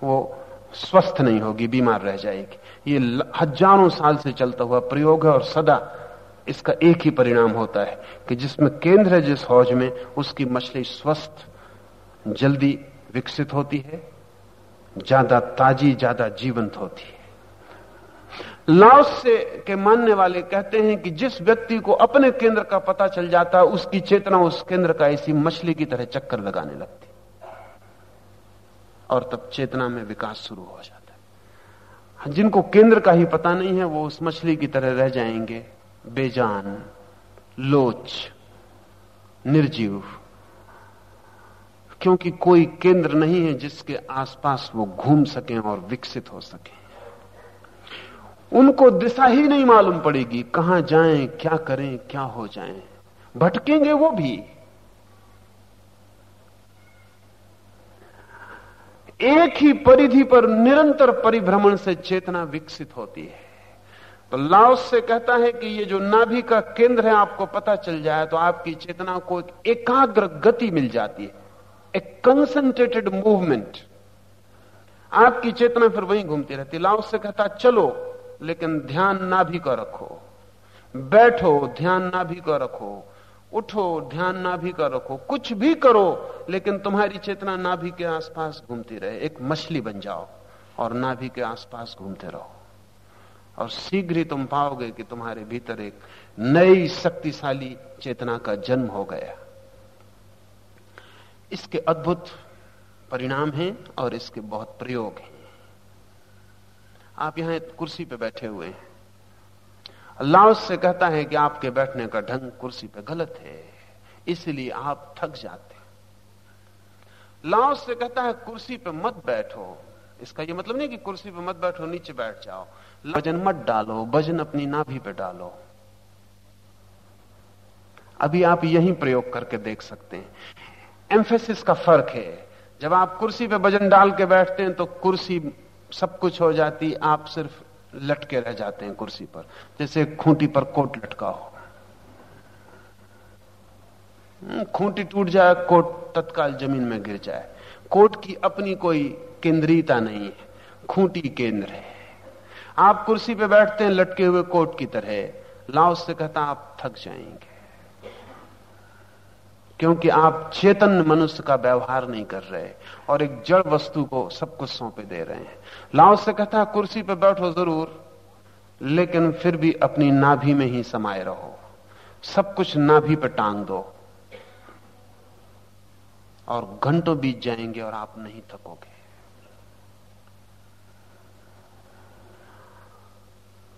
वो स्वस्थ नहीं होगी, बीमार रह जाएगी। ये हज़ारों साल से चलता हुआ प्रयोग है और सदा इसका एक ही परिणाम होता है कि जिसमें केंद्र है जिस हौज में, उसकी मछली स्वस्थ, जल्दी विकसित होती है। ज़्यादा ताजी, ज़्यादा जीवंत होती है। लाओस से के मानने वाले कहते हैं कि जिस व्यक्ति को अपने केंद्र का पता चल जाता है उसकी चेतना उस केंद्र का ऐसी मछली की तरह चक्कर लगाने लगती। और तब चेतना में विकास शुरू हो जाता है, जिनको केंद्र का ही पता नहीं है, वो उस मछली की तरह रह जाएँगे। बेजान, लोच, निर्जीव। क्योंकि कोई केंद्र नहीं है जिसके आसपास वो घूम सकें और विकसित हो सके। उनको दिशा ही नहीं मालूम पड़ेगी, कहाँ जाएँ, क्या करें, क्या हो जाएँ। भटकेंगे वो भी। एक ही परिधि पर निरंतर परिभ्रमण से चेतना विकसित होती है। तो लाओस से कहता है कि ये जो नाभि का केंद्र है, आपको पता चल जाए तो आपकी चेतना को एकाग्र गति मिल जाती है। एक कंसंट्रेटेड मूवमेंट आपकी चेतना फिर वहीं घूमती रहती लाओ से कहता, चलो, लेकिन ध्यान ना भी कर रखो। बैठो, ध्यान ना भी कर रखो। उठो, ध्यान ना भी कर रखो। कुछ भी करो, लेकिन तुम्हारी चेतना नाभि के आसपास घूमती रहे। एक मछली बन जाओ और नाभि के आसपास घूमते रहो। और शीघ्र ही तुम पाओगे कि तुम्हारे भीतर एक नई शक्तिशाली चेतना का जन्म हो गया। इसके अद्भुत परिणाम हैं और इसके बहुत प्रयोग हैं। आप यहाँ कुर्सी पे बैठे हुए हैं। अल्लाह से कहता है कि आपके बैठने का ढंग कुर्सी पे गलत है, इसलिए आप थक जाते लाओस से कहता है, कुर्सी पे मत बैठो। इसका यह मतलब नहीं कि कुर्सी पे मत बैठो, नीचे बैठ जाओ। वज़न मत डालो वज़न अपनी नाभि पे डालो। अभी आप यही प्रयोग करके देख सकते हैं। एम्फेसिस का फ़र्क है। जब आप कुर्सी पे वज़न डाल के बैठते हैं तो कुर्सी सब कुछ हो जाती आप सिर्फ़ लटके रह जाते हैं कुर्सी पर जैसे खूंटी पर कोट लटका हो। हम्म, खूंटी टूट जाए कोट तत्काल ज़मीन में गिर जाए। कोट की अपनी कोई केंद्रीयता नहीं है खूंटी केंद्र है। आप कुर्सी पे बैठते हैं लटके हुए कोट की तरह। लाओ से कहता आप थक जाएँगे। क्योंकि आप चेतन मनुष्य का व्यवहार नहीं कर रहे और एक जड़ वस्तु को सब कुछ सौंपे दे रहे हैं। लाओ से कहता है कुर्सी पर बैठो ज़रूर, लेकिन फिर भी अपनी नाभि में ही समाये रहो। सब कुछ नाभि पर टांग दो और घंटों बीत जाएँगे और आप नहीं थकोगे।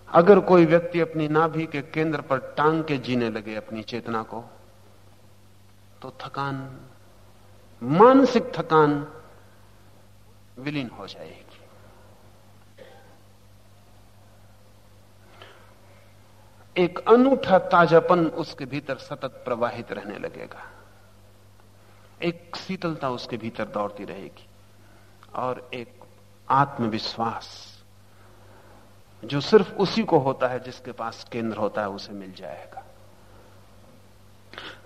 अगर कोई व्यक्ति अपनी नाभि के केंद्र पर टांग के जीने लगे अपनी चेतना को तो थकान, मानसिक थकान विलीन हो जाएगी। एक अनूठा ताजापन उसके भीतर सतत प्रवाहित रहने लगेगा। एक शीतलता उसके भीतर दौड़ती रहेगी। और एक आत्मविश्वास जो सिर्फ़ उसी को होता है जिसके पास केंद्र होता है, उसे मिल जाएगा।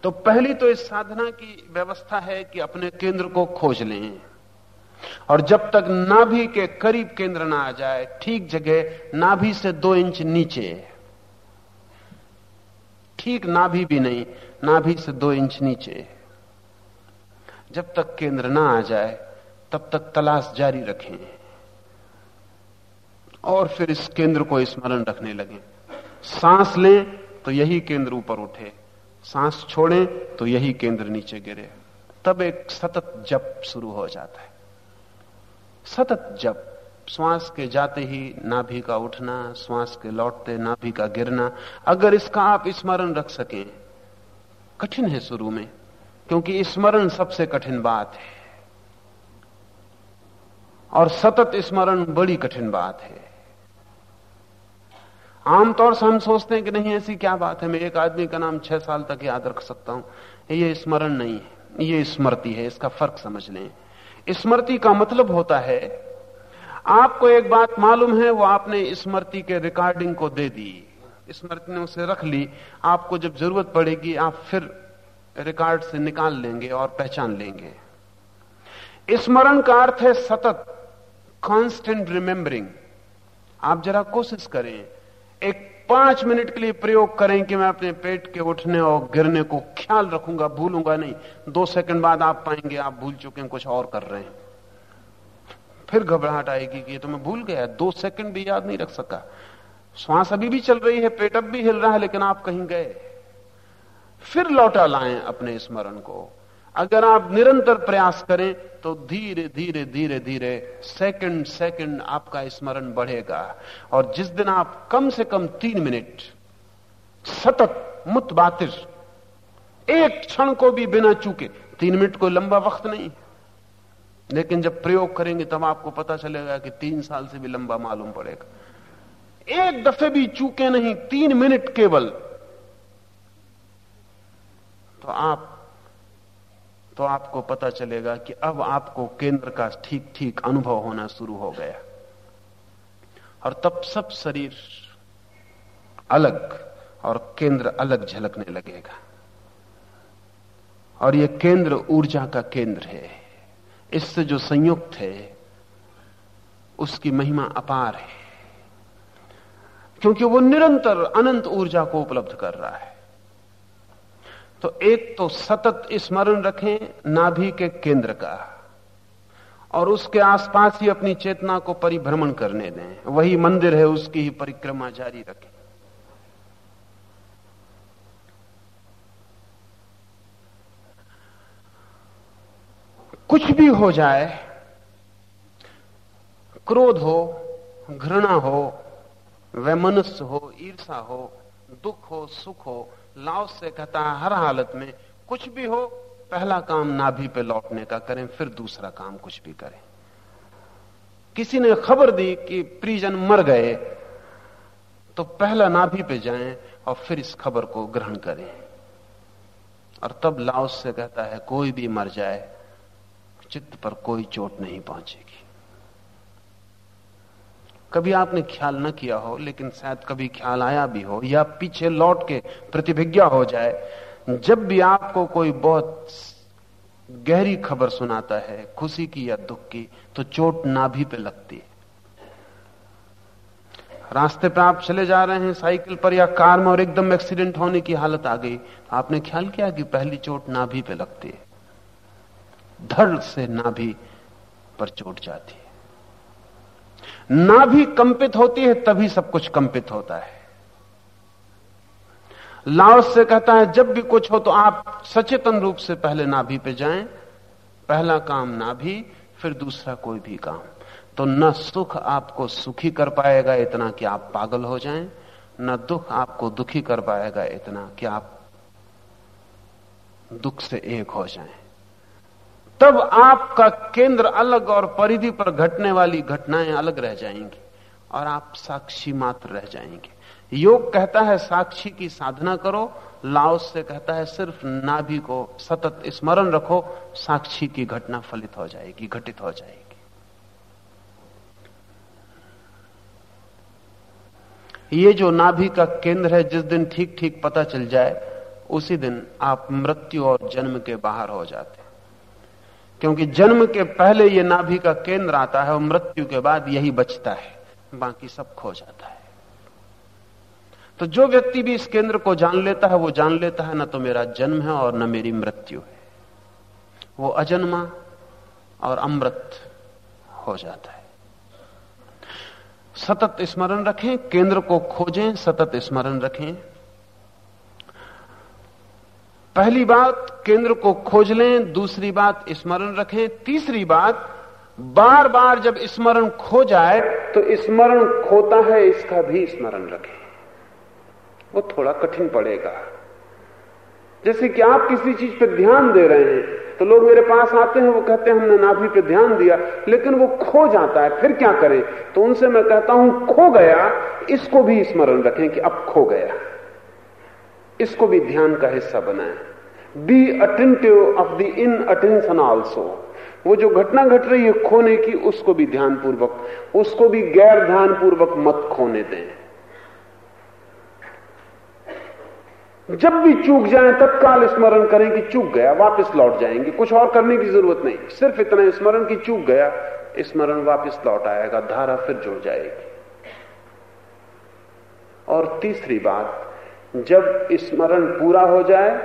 तो पहली तो इस साधना की व्यवस्था है कि अपने केंद्र को खोज लें। और जब तक नाभि के करीब केंद्र ना आ जाए, ठीक जगह नाभि से दो इंच नीचे। ठीक नाभि भी नहीं, नाभि से दो इंच नीचे। जब तक केंद्र ना आ जाए, तब तक तलाश जारी रखें। और फिर इस केंद्र को स्मरण रखने लगे। सांस लें तो यही केंद्र ऊपर उठे। सांस छोड़ें तो यही केंद्र नीचे गिरे। तब एक सतत जप शुरू हो जाता है। सतत जप। श्वास के जाते ही नाभि का उठना, श्वास के लौटते नाभि का गिरना। अगर इसका आप स्मरण रख सकें, कठिन है शुरू में, क्योंकि स्मरण सबसे कठिन बात है। और सतत स्मरण बड़ी कठिन बात है। आमतौर से हम सोचते हैं कि नहीं, ऐसी क्या बात है? मैं एक आदमी का नाम छह साल तक याद रख सकता हूँ। ये स्मरण नहीं है। ये स्मृति है, इसका फ़र्क समझ लें स्मृति का मतलब होता है, आपको एक बात मालूम है, वो आपने स्मृति के रिकॉर्डिंग को दे दी। स्मृति ने उसे रख ली। आपको जब ज़रूरत पड़ेगी, आप फिर रिकॉर्ड से निकाल लेंगे और पहचान लेंगे। स्मरण का अर्थ है सतत कांस्टेंट रिमेंबरिंग आप जरा कोशिश करें। एक पाँच मिनट के लिए प्रयोग करें कि मैं अपने पेट के उठने और गिरने को ख्याल रखूँगा, भूलूँगा नहीं। दो सेकंड बाद आप पाएँगे आप भूल चुके हैं, कुछ और कर रहे हैं। फिर घबराहट आएगी कि ये तो मैं भूल गया, दो सेकंड भी याद नहीं रख सका। श्वास अभी भी चल रही है, पेट अब भी हिल रहा है, लेकिन आप कहीं गए। फिर लौटा लाएँ अपने स्मरण को। अगर आप निरंतर प्रयास करें तो धीरे धीरे धीरे धीरे सेकंड सेकंड आपका स्मरण बढ़ेगा। और जिस दिन आप कम से कम तीन मिनट सतत मुतबातिर, एक क्षण को भी बिना चूके, तीन मिनट कोई लंबा वक्त नहीं। लेकिन जब प्रयोग करेंगे, तब आपको पता चलेगा कि तीन साल से भी लंबा मालूम पड़ेगा। एक दफे भी चूके नहीं, तीन मिनट केवल। तो आप तो आपको पता चलेगा कि अब आपको केंद्र का ठीक ठीक अनुभव होना शुरू हो गया। और तब सब शरीर अलग और केंद्र अलग झलकने लगेगा। और यह केंद्र ऊर्जा का केंद्र है। इससे जो संयुक्त है, उसकी महिमा अपार है। क्योंकि वो निरंतर अनंत ऊर्जा को उपलब्ध कर रहा है। तो एक तो सतत स्मरण रखें नाभि के केंद्र का और उसके आसपास ही अपनी चेतना को परिभ्रमण करने दें। वही मंदिर है, उसकी ही परिक्रमा जारी रखें। कुछ भी हो जाए, क्रोध हो, घृणा हो, वैमनस्य हो ईर्षा हो, दुख हो, सुख हो लाव से कहता है, हर हालत में कुछ भी हो, पहला काम नाभि पे लौटने का करें, फिर दूसरा काम कुछ भी करें। किसी ने खबर दी कि प्रिजन मर गए तो पहला नाभि पे जाएँ और फिर इस खबर को ग्रहण करें। और तब लाओस से कहता है, कोई भी मर जाए, चित्त पर कोई चोट नहीं पहुंचेगी। कभी आपने ख्याल न किया हो, लेकिन शायद कभी ख्याल आया भी हो, या पीछे लौट के प्रतिभिज्ञा हो जाए, जब भी आपको कोई बहुत गहरी खबर सुनाता है, खुशी की या दुख की तो चोट नाभि पे लगती है। रास्ते पे आप चले जा रहे हैं, साइकिल पर या कार में और एकदम एक्सीडेंट होने की हालत आ गई, आपने ख्याल किया कि पहली चोट नाभि पे लगती है? धड़ से नाभि पर चोट जाती है। नाभि कंपित होती है, तभी सब कुछ कंपित होता है। लाओस से कहता है, जब भी कुछ हो तो आप सचेतन रूप से पहले नाभि पे जाएँ, पहला काम नाभि, फिर दूसरा कोई भी काम। तो न सुख आपको सुखी कर पाएगा इतना कि आप पागल हो जाएँ, न दुख आपको दुखी कर पाएगा इतना कि आप दुख से एक हो जाएँ। तब आपका केंद्र अलग और परिधि पर घटने वाली घटनाएँ अलग रह जाएँगी और आप साक्षी मात्र रह जाएँगे। योग कहता है, साक्षी की साधना करो लाओस से कहता है, सिर्फ़ नाभि को सतत स्मरण रखो, साक्षी की घटना फलित हो जाएगी, घटित हो जाएगी। ये जो नाभि का केंद्र है, जिस दिन ठीक ठीक पता चल जाए, उसी दिन आप मृत्यु और जन्म के बाहर हो जाते क्योंकि जन्म के पहले ये नाभि का केंद्र आता है और मृत्यु के बाद यही बचता है। बाकी सब खो जाता है। तो जो व्यक्ति भी इस केंद्र को जान लेता है, वो जान लेता है, ना तो मेरा जन्म है और न मेरी मृत्यु है। वो अजन्मा और अमृत हो जाता है। सतत स्मरण रखें, केंद्र को खोजें, सतत स्मरण रखें। पहली बात, केंद्र को खोज लें, दूसरी बात, स्मरण रखें, तीसरी बात बार बार जब स्मरण खो जाए तो स्मरण खोता है, इसका भी स्मरण रखें। वो थोड़ा कठिन पड़ेगा। जैसे कि आप किसी चीज़ पर ध्यान दे रहे हैं तो लोग मेरे पास आते हैं, वो कहते हैं, हमने नाभि पे ध्यान दिया, लेकिन वो खो जाता है, फिर क्या करें? तो उनसे मैं कहता हूँ, खो गया, इसको भी स्मरण रखें कि अब खो गया। इसको भी ध्यान का हिस्सा बनाए। Be attentive of the inattention also वो जो घटना घट रही है खोने की, उसको भी ध्यान पूर्वक उसको भी गैर ध्यान पूर्वक मत खोने दें। जब भी चूक जाए, तत्काल स्मरण करें कि चूक गया, वापस लौट जाएँगे। कुछ और करने की ज़रूरत नहीं। सिर्फ़ इतना स्मरण की चूक गया, स्मरण वापस लौट आएगा, धारा फिर जुड़ जाएगी। और तीसरी बात जब स्मरण पूरा हो जाए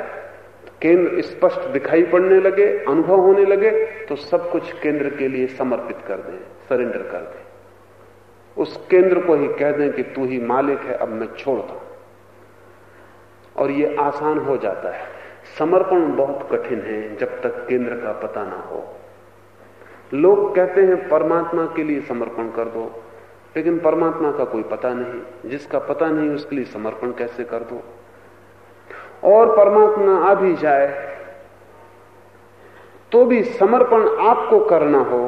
केंद्र स्पष्ट दिखाई पड़ने लगे, अनुभव होने लगे तो सब कुछ केंद्र के लिए समर्पित कर दें, सरेंडर कर दें। उस केंद्र को ही कह दें कि तू ही मालिक है, अब मैं छोड़ता हूँ और ये आसान हो जाता है। समर्पण बहुत कठिन है, जब तक केंद्र का पता ना हो। लोग कहते हैं, परमात्मा के लिए समर्पण कर दो। लेकिन परमात्मा का कोई पता नहीं, जिसका पता नहीं उसके लिए समर्पण कैसे कर दो? और परमात्मा आ भी जाए तो भी समर्पण आपको करना हो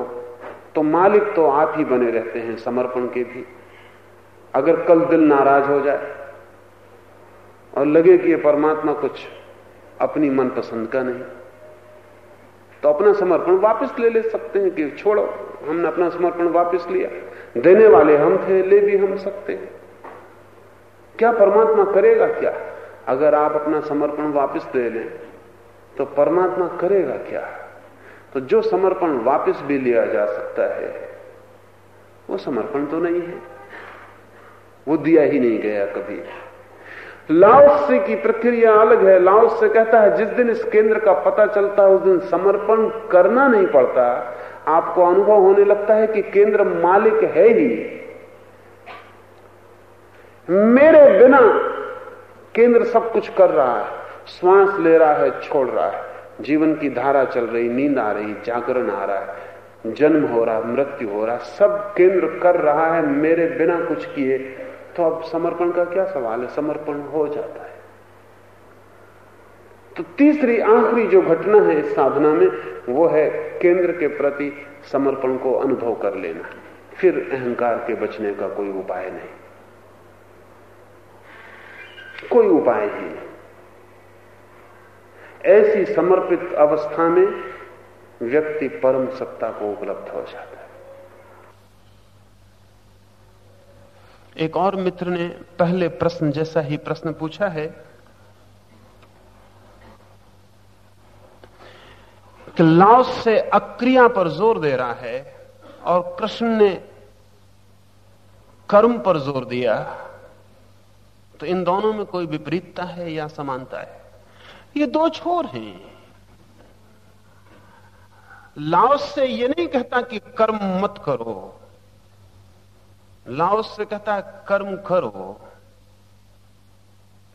तो मालिक तो आप ही बने रहते हैं समर्पण के भी। अगर कल दिल नाराज़ हो जाए और लगे कि ये परमात्मा कुछ अपनी मनपसंद का नहीं तो अपना समर्पण वापस ले ले सकते हैं कि छोड़ो, हमने अपना समर्पण वापस लिया। देने वाले हम थे, ले भी हम सकते। क्या परमात्मा करेगा क्या? अगर आप अपना समर्पण वापस दे लें तो परमात्मा करेगा क्या? तो जो समर्पण वापस भी लिया जा सकता है, वो समर्पण तो नहीं है। वो दिया ही नहीं गया कभी। लाओस की प्रक्रिया अलग है। लाओस से कहता है, जिस दिन इस केंद्र का पता चलता है उस दिन समर्पण करना नहीं पड़ता। आपको अनुभव होने लगता है कि केंद्र मालिक है ही। मेरे बिना केंद्र सब कुछ कर रहा है, श्वास ले रहा है, छोड़ रहा है। जीवन की धारा चल रही, नींद आ रही, जागरण आ रहा है, जन्म हो रहा है मृत्यु हो रहा, सब केंद्र कर रहा है, मेरे बिना कुछ किए। तो अब समर्पण का क्या सवाल है? समर्पण हो जाता है। तो तीसरी, आखिरी जो घटना है इस साधना में, वो है केंद्र के प्रति समर्पण को अनुभव कर लेना। फिर अहंकार के बचने का कोई उपाय नहीं। कोई उपाय ही नहीं। ऐसी समर्पित अवस्था में व्यक्ति परम सत्ता को उपलब्ध हो जाता है। एक और मित्र ने पहले प्रश्न, जैसा ही प्रश्न पूछा है कि लाओस से अक्रिया पर ज़ोर दे रहा है और कृष्ण ने कर्म पर ज़ोर दिया। तो इन दोनों में कोई विपरीतता है या समानता है? ये दो छोर हैं। लाओस से ये नहीं कहता कि कर्म मत करो। लाओस से कहता है, कर्म करो।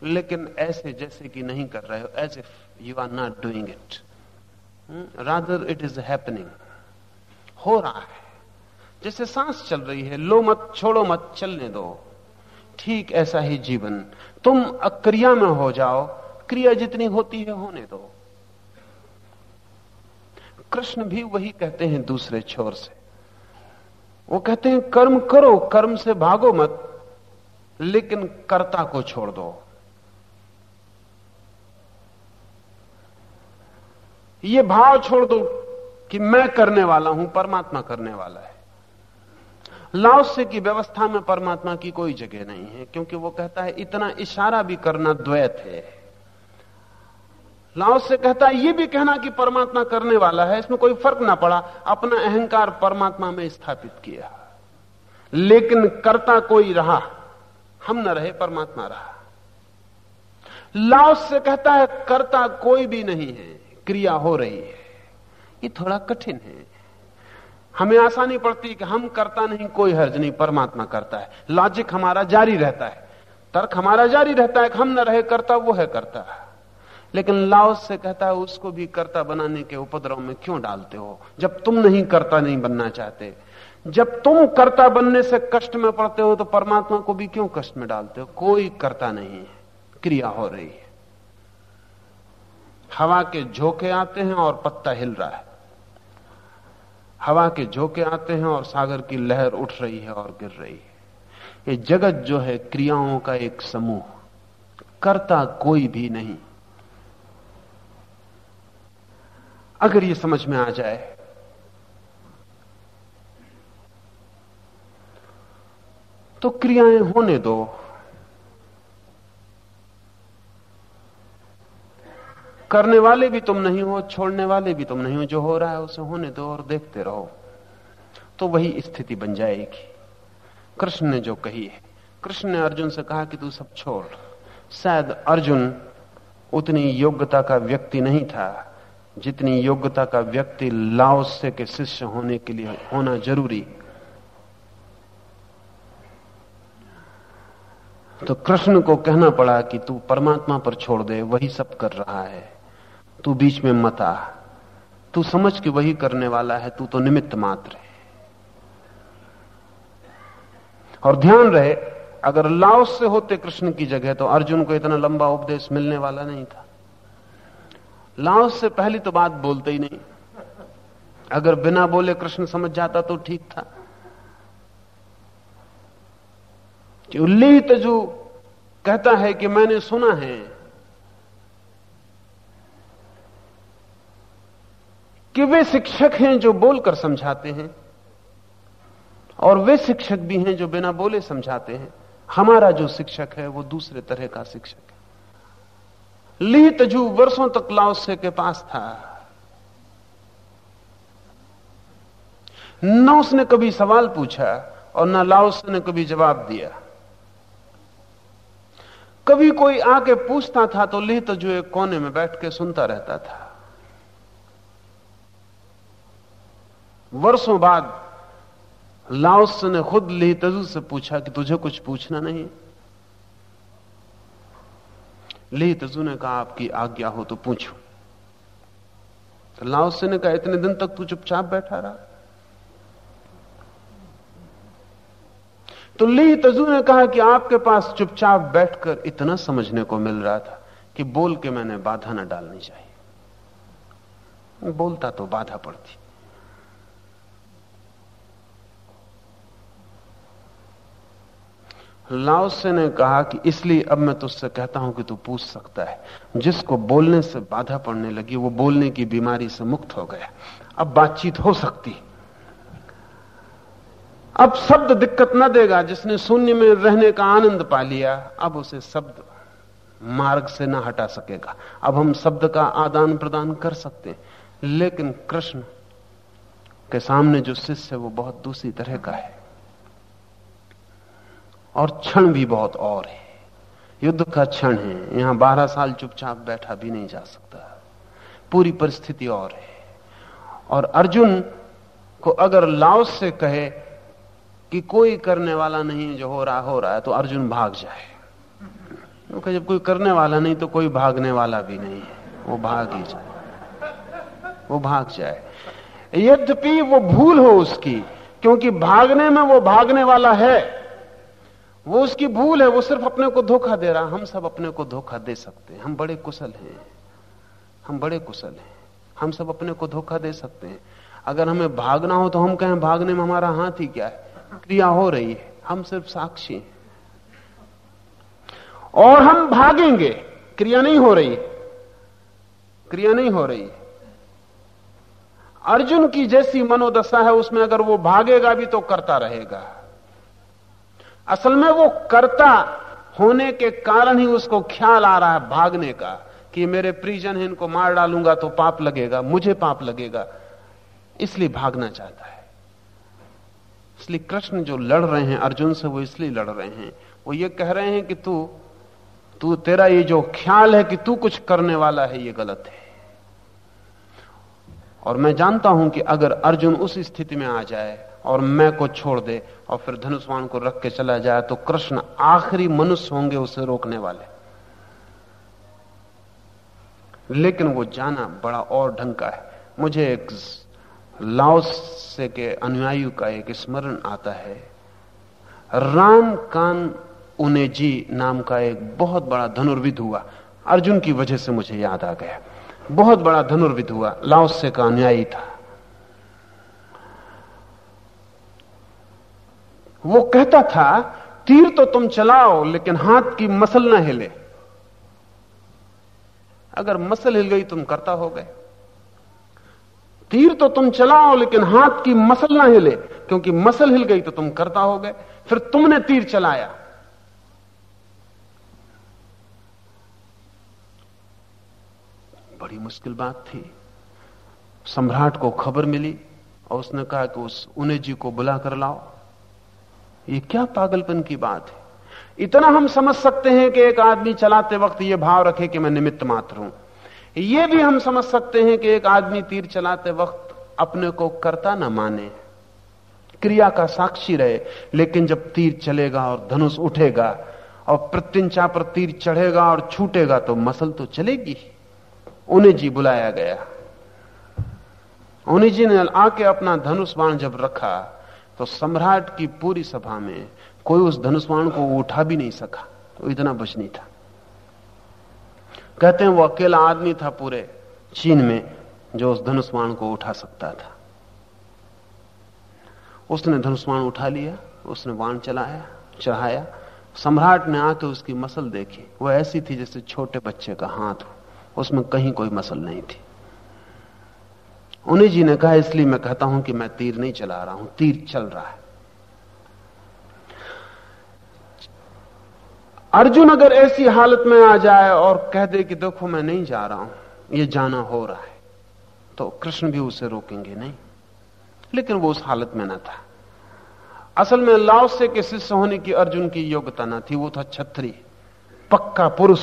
लेकिन ऐसे जैसे कि नहीं कर रहे हो as if you are not doing it rather it is happening हो रहा है। जैसे सांस चल रही है, लो मत, छोड़ो मत, चलने दो। ठीक ऐसा ही जीवन। तुम अक्रिया में हो जाओ, क्रिया जितनी होती है होने दो। कृष्ण भी वही कहते हैं दूसरे छोर से। वो कहते हैं, कर्म करो, कर्म से भागो मत, लेकिन कर्ता को छोड़ दो। ये भाव छोड़ दो कि मैं करने वाला हूँ, परमात्मा करने वाला है। लाओस्य की व्यवस्था में परमात्मा की कोई जगह नहीं है, क्योंकि वो कहता है, इतना इशारा भी करना द्वैत है। लाओस से कहता है, ये भी कहना कि परमात्मा करने वाला है, इसमें कोई फ़र्क ना पड़ा, अपना अहंकार परमात्मा में स्थापित किया। लेकिन करता कोई रहा, हम न रहे, परमात्मा रहा। लाओस से कहता है, करता कोई भी नहीं है। क्रिया हो रही है। ये थोड़ा कठिन है। हमें आसानी पड़ती है कि हम करता नहीं, कोई हर्ज नहीं, परमात्मा करता है। लॉजिक हमारा जारी रहता है। तर्क हमारा जारी रहता है कि हम न रहे, करता वो है करता। लेकिन लाओस से कहता है, उसको भी करता बनाने के उपद्रव में क्यों डालते हो? जब तुम नहीं, करता नहीं बनना चाहते। जब तुम कर्ता बनने से कष्ट में पड़ते हो तो परमात्मा को भी क्यों कष्ट में डालते हो? कोई करता नहीं है। क्रिया हो रही है। हवा के झोंके आते हैं और पत्ता हिल रहा है। हवा के झोंके आते हैं और सागर की लहर उठ रही है और गिर रही है। ये जगत जो है क्रियाओं का एक समूह। करता कोई भी नहीं। अगर ये समझ में आ जाए तो क्रियाएँ होने दो। करने वाले भी तुम नहीं हो, छोड़ने वाले भी तुम नहीं हो, जो हो रहा है उसे होने दो और देखते रहो। तो वही स्थिति बन जाएगी। कृष्ण ने जो कही है, कृष्ण ने अर्जुन से कहा कि तू सब छोड़। शायद अर्जुन उतनी योग्यता का व्यक्ति नहीं था, जितनी योग्यता का व्यक्ति लाओस्य के शिष्य होने के लिए होना ज़रूरी। तो कृष्ण को कहना पड़ा कि तू परमात्मा पर छोड़ दे, वही सब कर रहा है। तू बीच में मत आ। तू समझ कि वही करने वाला है, तू तो निमित्त मात्र है। और ध्यान रहे, अगर लाओस से होते कृष्ण की जगह तो अर्जुन को इतना लंबा उपदेश मिलने वाला नहीं था। लाओस से पहली तो बात बोलते ही नहीं। अगर बिना बोले कृष्ण समझ जाता तो ठीक था। उल्ली तजू कहता है कि मैंने सुना है कि वे शिक्षक हैं जो बोलकर समझाते हैं, और वे शिक्षक भी हैं जो बिना बोले समझाते हैं। हमारा जो शिक्षक है, वो दूसरे तरह का शिक्षक है। ली तजू वर्षों तक लाओसे के पास था। न उसने कभी सवाल पूछा, और न लाओस ने कभी जवाब दिया। कभी कोई आके पूछता था तो ली तजू एक कोने में बैठ के सुनता रहता था। वर्षों बाद लाओस ने खुद ली तजु से पूछा कि तुझे कुछ पूछना नहीं ली तजु ने कहा, आपकी आज्ञा हो तो पूछो। तो लाओस ने कहा, इतने दिन तक तू चुपचाप बैठा रहा? तो ली तजु ने कहा कि आपके पास चुपचाप बैठकर इतना समझने को मिल रहा था कि बोल के मैंने बाधा ना डालनी चाहिए। बोलता तो बाधा पड़ती। लाओसे ने कहा कि इसलिए अब मैं तुझसे कहता हूँ कि तू पूछ सकता है। जिसको बोलने से बाधा पड़ने लगी, वो बोलने की बीमारी से मुक्त हो गया। अब बातचीत हो सकती। अब शब्द दिक्कत न देगा। जिसने शून्य में रहने का आनंद पा लिया, अब उसे शब्द मार्ग से ना हटा सकेगा। अब हम शब्द का आदान प्रदान कर सकते हैं। लेकिन कृष्ण के सामने जो शिष्य है, वो बहुत दूसरी तरह का है। और क्षण भी बहुत और है। युद्ध का क्षण है। यहाँ बारह साल चुपचाप बैठा भी नहीं जा सकता। पूरी परिस्थिति और है। और अर्जुन को अगर लाओस से कहे कि कोई करने वाला नहीं, जो हो रहा हो रहा है तो अर्जुन भाग जाए। क्योंकि जब कोई करने वाला नहीं तो कोई भागने वाला भी नहीं है। वो भाग ही जाए। वो भाग जाए। यद्यपि वो भूल हो उसकी, क्योंकि भागने में वो भागने वाला है। वो उसकी भूल है, वो सिर्फ़ अपने को धोखा दे रहा हम सब अपने को धोखा दे सकते हैं। हम बड़े कुशल हैं। हम बड़े कुशल हैं। हम सब अपने को धोखा दे सकते हैं। अगर हमें भागना हो तो हम कहें, भागने में हमारा हाथ ही क्या है? क्रिया हो रही है। हम सिर्फ़ साक्षी हैं। और हम भागेंगे। क्रिया नहीं हो रही। क्रिया नहीं हो रही। अर्जुन की जैसी मनोदशा है, उसमें अगर वो भागेगा भी तो करता रहेगा। असल में वो करता होने के कारण ही उसको ख्याल आ रहा है भागने का, कि मेरे परिजन है, इनको मार डालूँगा तो पाप लगेगा, मुझे पाप लगेगा। इसलिए भागना चाहता है। इसलिए कृष्ण जो लड़ रहे हैं, अर्जुन से वो इसलिए लड़ रहे हैं। वो ये कह रहे हैं कि तू तू, तेरा ये जो ख्याल है कि तू कुछ करने वाला है, ये गलत है। और मैं जानता हूँ कि अगर अर्जुन उस स्थिति में आ जाए और मैं को छोड़ दे और फिर धनुष्वान को रख के चला जाए तो कृष्ण आखिरी मनुष्य होंगे, उसे रोकने वाले। लेकिन वो जाना बड़ा और ढंग का है। मुझे एक लाओस से के अनुयायी का एक स्मरण आता है। राम कान उनेजी नाम का एक बहुत बड़ा धनुर्विद हुआ। अर्जुन की वजह से मुझे याद आ गया। बहुत बड़ा धनुर्विद हुआ। लाओस से का अनुयायी था। वो कहता था, तीर तो तुम चलाओ, लेकिन हाथ की मसल ना हिले। अगर मसल हिल गई, तुम करता हो गए। तीर तो तुम चलाओ, लेकिन हाथ की मसल ना हिले। क्योंकि मसल हिल गई तो तुम करता हो गए। फिर तुमने तीर चलाया। बड़ी मुश्किल बात थी। सम्राट को खबर मिली, और उसने कहा कि उस उन्हें जी को बुला कर लाओ। ये क्या पागलपन की बात है? इतना हम समझ सकते हैं कि एक आदमी चलाते वक्त ये भाव रखे कि मैं निमित्त मात्र हूँ। ये भी हम समझ सकते हैं कि एक आदमी तीर चलाते वक्त अपने को करता ना माने, क्रिया का साक्षी रहे, लेकिन जब तीर चलेगा और धनुष उठेगा और प्रत्यंचा पर तीर चढ़ेगा और छूटेगा तो मसल तो चलेगी। उन्हें जी बुलाया गया। उन्हीं जी ने आके अपना धनुष बाण जब रखा तो सम्राट की पूरी सभा में कोई उस धनुष्वाण को उठा भी नहीं सका। तो इतना बचनी था। कहते हैं वो अकेला आदमी था पूरे चीन में जो उस धनुष्वाण को उठा सकता था। उसने धनुष्वाण उठा लिया, उसने वाण चलाया, चढ़ाया। सम्राट ने आके उसकी मसल देखी। वो ऐसी थी जैसे छोटे बच्चे का हाथ हो। उसमें कहीं कोई मसल नहीं थी। उन्हीं जी ने कहा, इसलिए मैं कहता हूँ कि मैं तीर नहीं चला रहा हूँ, तीर चल रहा है। अर्जुन अगर ऐसी हालत में आ जाए और कह दे कि देखो, मैं नहीं जा रहा हूँ, ये जाना हो रहा है तो कृष्ण भी उसे रोकेंगे नहीं। लेकिन वो उस हालत में ना था। असल में लाओसे के शिष्य होने की अर्जुन की योग्यता ना थी, वो था छत्री पक्का पुरुष।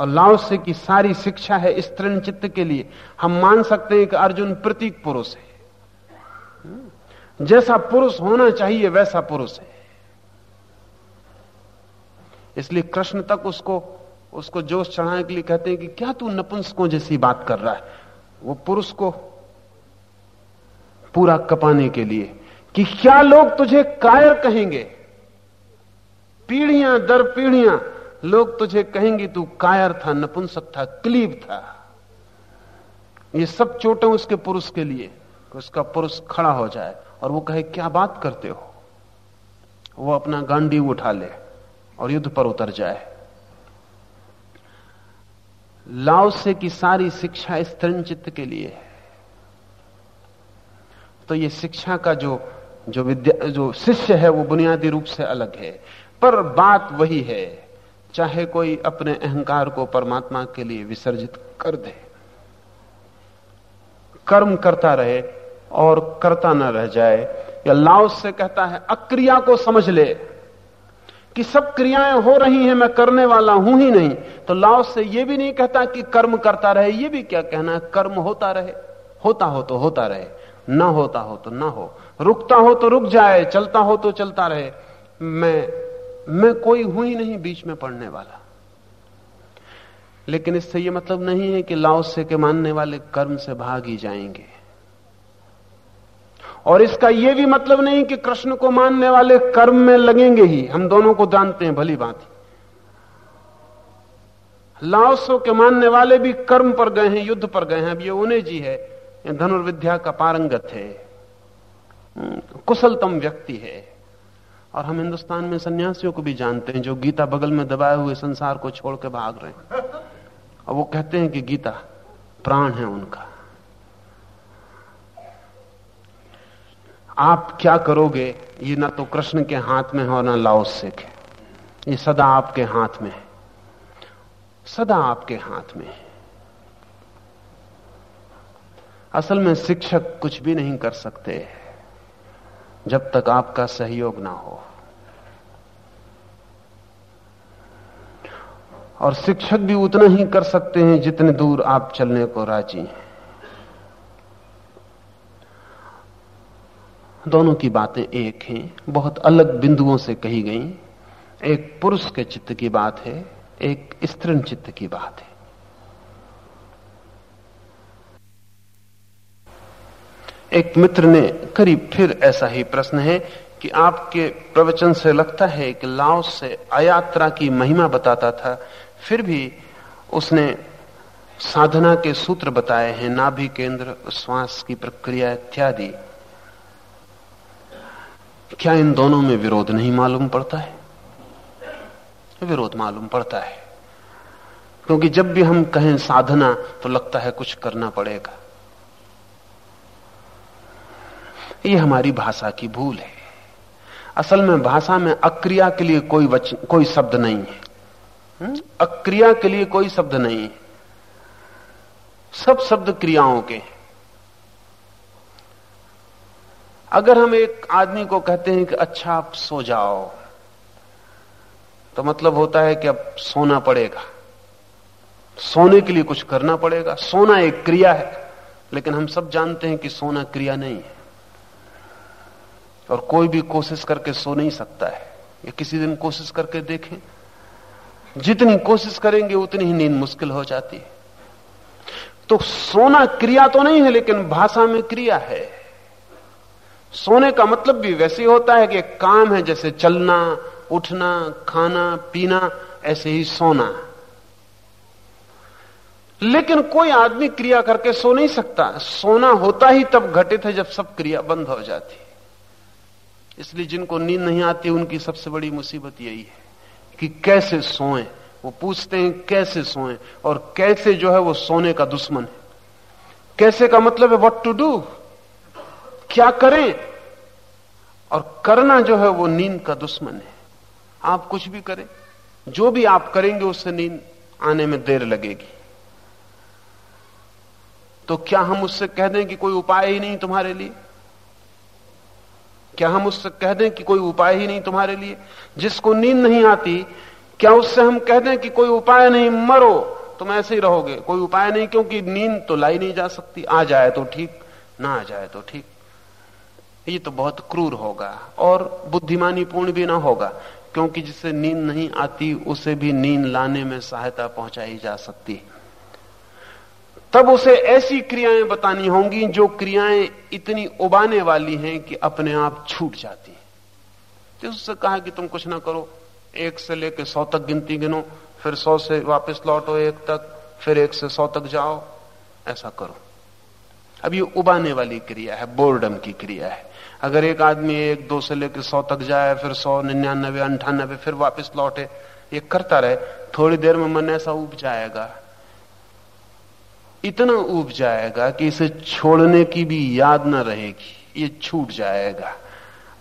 और लाओसे की सारी शिक्षा है स्त्रीण चित्त के लिए। हम मान सकते हैं कि अर्जुन प्रतीक पुरुष है। जैसा पुरुष होना चाहिए, वैसा पुरुष है। इसलिए कृष्ण तक उसको उसको जोश चढ़ाने के लिए कहते हैं कि क्या तू नपुंसकों जैसी बात कर रहा है? वो पुरुष को पूरा कपाने के लिए कि क्या लोग तुझे कायर कहेंगे? पीढ़ियाँ दर पीढ़ियाँ लोग तुझे कहेंगे, तू कायर था, नपुंसक था, क्लीब था। ये सब चोटें उसके पुरुष के लिए उसका पुरुष खड़ा हो जाए और वो कहे, क्या बात करते हो? वो अपना गांडी उठा ले और युद्ध पर उतर जाए। लाओसे की सारी शिक्षा स्त्रीन चित्त के लिए है। तो ये शिक्षा का जो जो विद्या, जो शिष्य है, वो बुनियादी रूप से अलग है। पर बात वही है चाहे कोई अपने अहंकार को परमात्मा के लिए विसर्जित कर दे। कर्म करता रहे और करता न रह जाए, या लाओस से कहता है, अक्रिया को समझ ले कि सब क्रियाएँ हो रही हैं, मैं करने वाला हूँ ही नहीं। तो लाओस से यह भी नहीं कहता कि कर्म करता रहे, ये भी क्या कहना है? कर्म होता रहे। होता हो तो होता रहे, ना होता हो तो ना हो। रुकता हो तो रुक जाए, चलता हो तो चलता रहे। मैं मैं कोई हूँ ही नहीं बीच में पड़ने वाला। लेकिन इससे यह मतलब नहीं है कि लाओसे के मानने वाले कर्म से भाग ही जाएँगे। और इसका यह भी मतलब नहीं कि कृष्ण को मानने वाले कर्म में लगेंगे ही। हम दोनों को जानते हैं भली बात लाओसो के मानने वाले भी कर्म पर गए हैं युद्ध पर गए हैं। अब ये उन्हें जी है धनुर्विद्या का पारंगत है। हम्म, कुशलतम व्यक्ति है। और हम हिंदुस्तान में सन्यासियों को भी जानते हैं, जो गीता बगल में दबाए हुए संसार को छोड़ के भाग रहे हैं। और वो कहते हैं कि गीता प्राण है उनका। आप क्या करोगे, ये ना तो कृष्ण के हाथ में है और ना लाओस से के ये सदा आपके हाथ में है। सदा आपके हाथ में है। असल में शिक्षक कुछ भी नहीं कर सकते। जब तक आपका सहयोग ना हो। और शिक्षक भी उतना ही कर सकते हैं जितने दूर आप चलने को राज़ी हैं। दोनों की बातें एक हैं, बहुत अलग बिंदुओं से कही गई। एक पुरुष के चित्त की बात है, एक स्त्रीण चित्त की बात है। एक मित्र ने करीब फिर ऐसा ही प्रश्न है कि आपके प्रवचन से लगता है कि लाओस से अयात्रा की महिमा बताता था, फिर भी उसने साधना के सूत्र बताए हैं, नाभि केंद्र, श्वास की प्रक्रिया इत्यादि। क्या इन दोनों में विरोध नहीं मालूम पड़ता है? विरोध मालूम पड़ता है, क्योंकि जब भी हम कहें साधना तो लगता है कुछ करना पड़ेगा। ये हमारी भाषा की भूल है। असल में भाषा में अक्रिया के लिए कोई वचन कोई शब्द नहीं है। हम्म? अक्रिया के लिए कोई शब्द नहीं है। सब शब्द क्रियाओं के हैं। अगर हम एक आदमी को कहते हैं कि अच्छा आप सो जाओ तो मतलब होता है कि अब सोना पड़ेगा। सोने के लिए कुछ करना पड़ेगा। सोना एक क्रिया है, लेकिन हम सब जानते हैं कि सोना क्रिया नहीं है। और कोई भी कोशिश करके सो नहीं सकता है। या किसी दिन कोशिश करके देखें। जितनी कोशिश करेंगे, उतनी ही नींद मुश्किल हो जाती है। तो सोना क्रिया तो नहीं है, लेकिन भाषा में क्रिया है। सोने का मतलब भी वैसे होता है कि काम है, जैसे चलना, उठना, खाना, पीना, ऐसे ही सोना। लेकिन कोई आदमी क्रिया करके सो नहीं सकता। सोना होता ही तब घटित है जब सब क्रिया बंद हो जाती इसलिए जिनको नींद नहीं आती, उनकी सबसे बड़ी मुसीबत यही है कि कैसे सोएँ। वो पूछते हैं, कैसे सोएँ? और कैसे जो है वो सोने का दुश्मन है। कैसे का मतलब है व्हाट टू डू क्या करें? और करना जो है वो नींद का दुश्मन है। आप कुछ भी करें, जो भी आप करेंगे, उससे नींद आने में देर लगेगी। तो क्या हम उससे कह दें कि कोई उपाय ही नहीं तुम्हारे लिए? क्या हम उससे कह दें कि कोई उपाय ही नहीं तुम्हारे लिए? जिसको नींद नहीं आती, क्या उससे हम कह दें कि कोई उपाय नहीं? मरो, तुम ऐसे ही रहोगे। कोई उपाय नहीं, क्योंकि नींद तो लाई नहीं जा सकती। आ जाए तो ठीक, ना आ जाए तो ठीक। ये तो बहुत क्रूर होगा, और बुद्धिमानी पूर्ण भी ना होगा, क्योंकि जिसे नींद नहीं आती, उसे भी नींद लाने में सहायता पहुंचाई जा सकती है। तब उसे ऐसी क्रियाएँ बतानी होंगी जो क्रियाएँ इतनी उबाने वाली हैं कि अपने आप छूट जाती हैं। तो उससे कहा कि तुम कुछ ना करो, एक से लेकर सौ तक गिनती गिनो, फिर सौ से वापस लौटो एक तक, फिर एक से सौ तक जाओ, ऐसा करो। अब ये उबाने वाली क्रिया है, बोर्डम की क्रिया है। अगर एक आदमी एक, दो से लेकर सौ तक जाए, फिर सौ निन्यानबे अंठानबे फिर वापस लौटे, ये करता रहे, थोड़ी देर में मन ऐसा उब जाएगा इतना उब जाएगा कि इसे छोड़ने की भी याद न रहेगी। ये छूट जाएगा।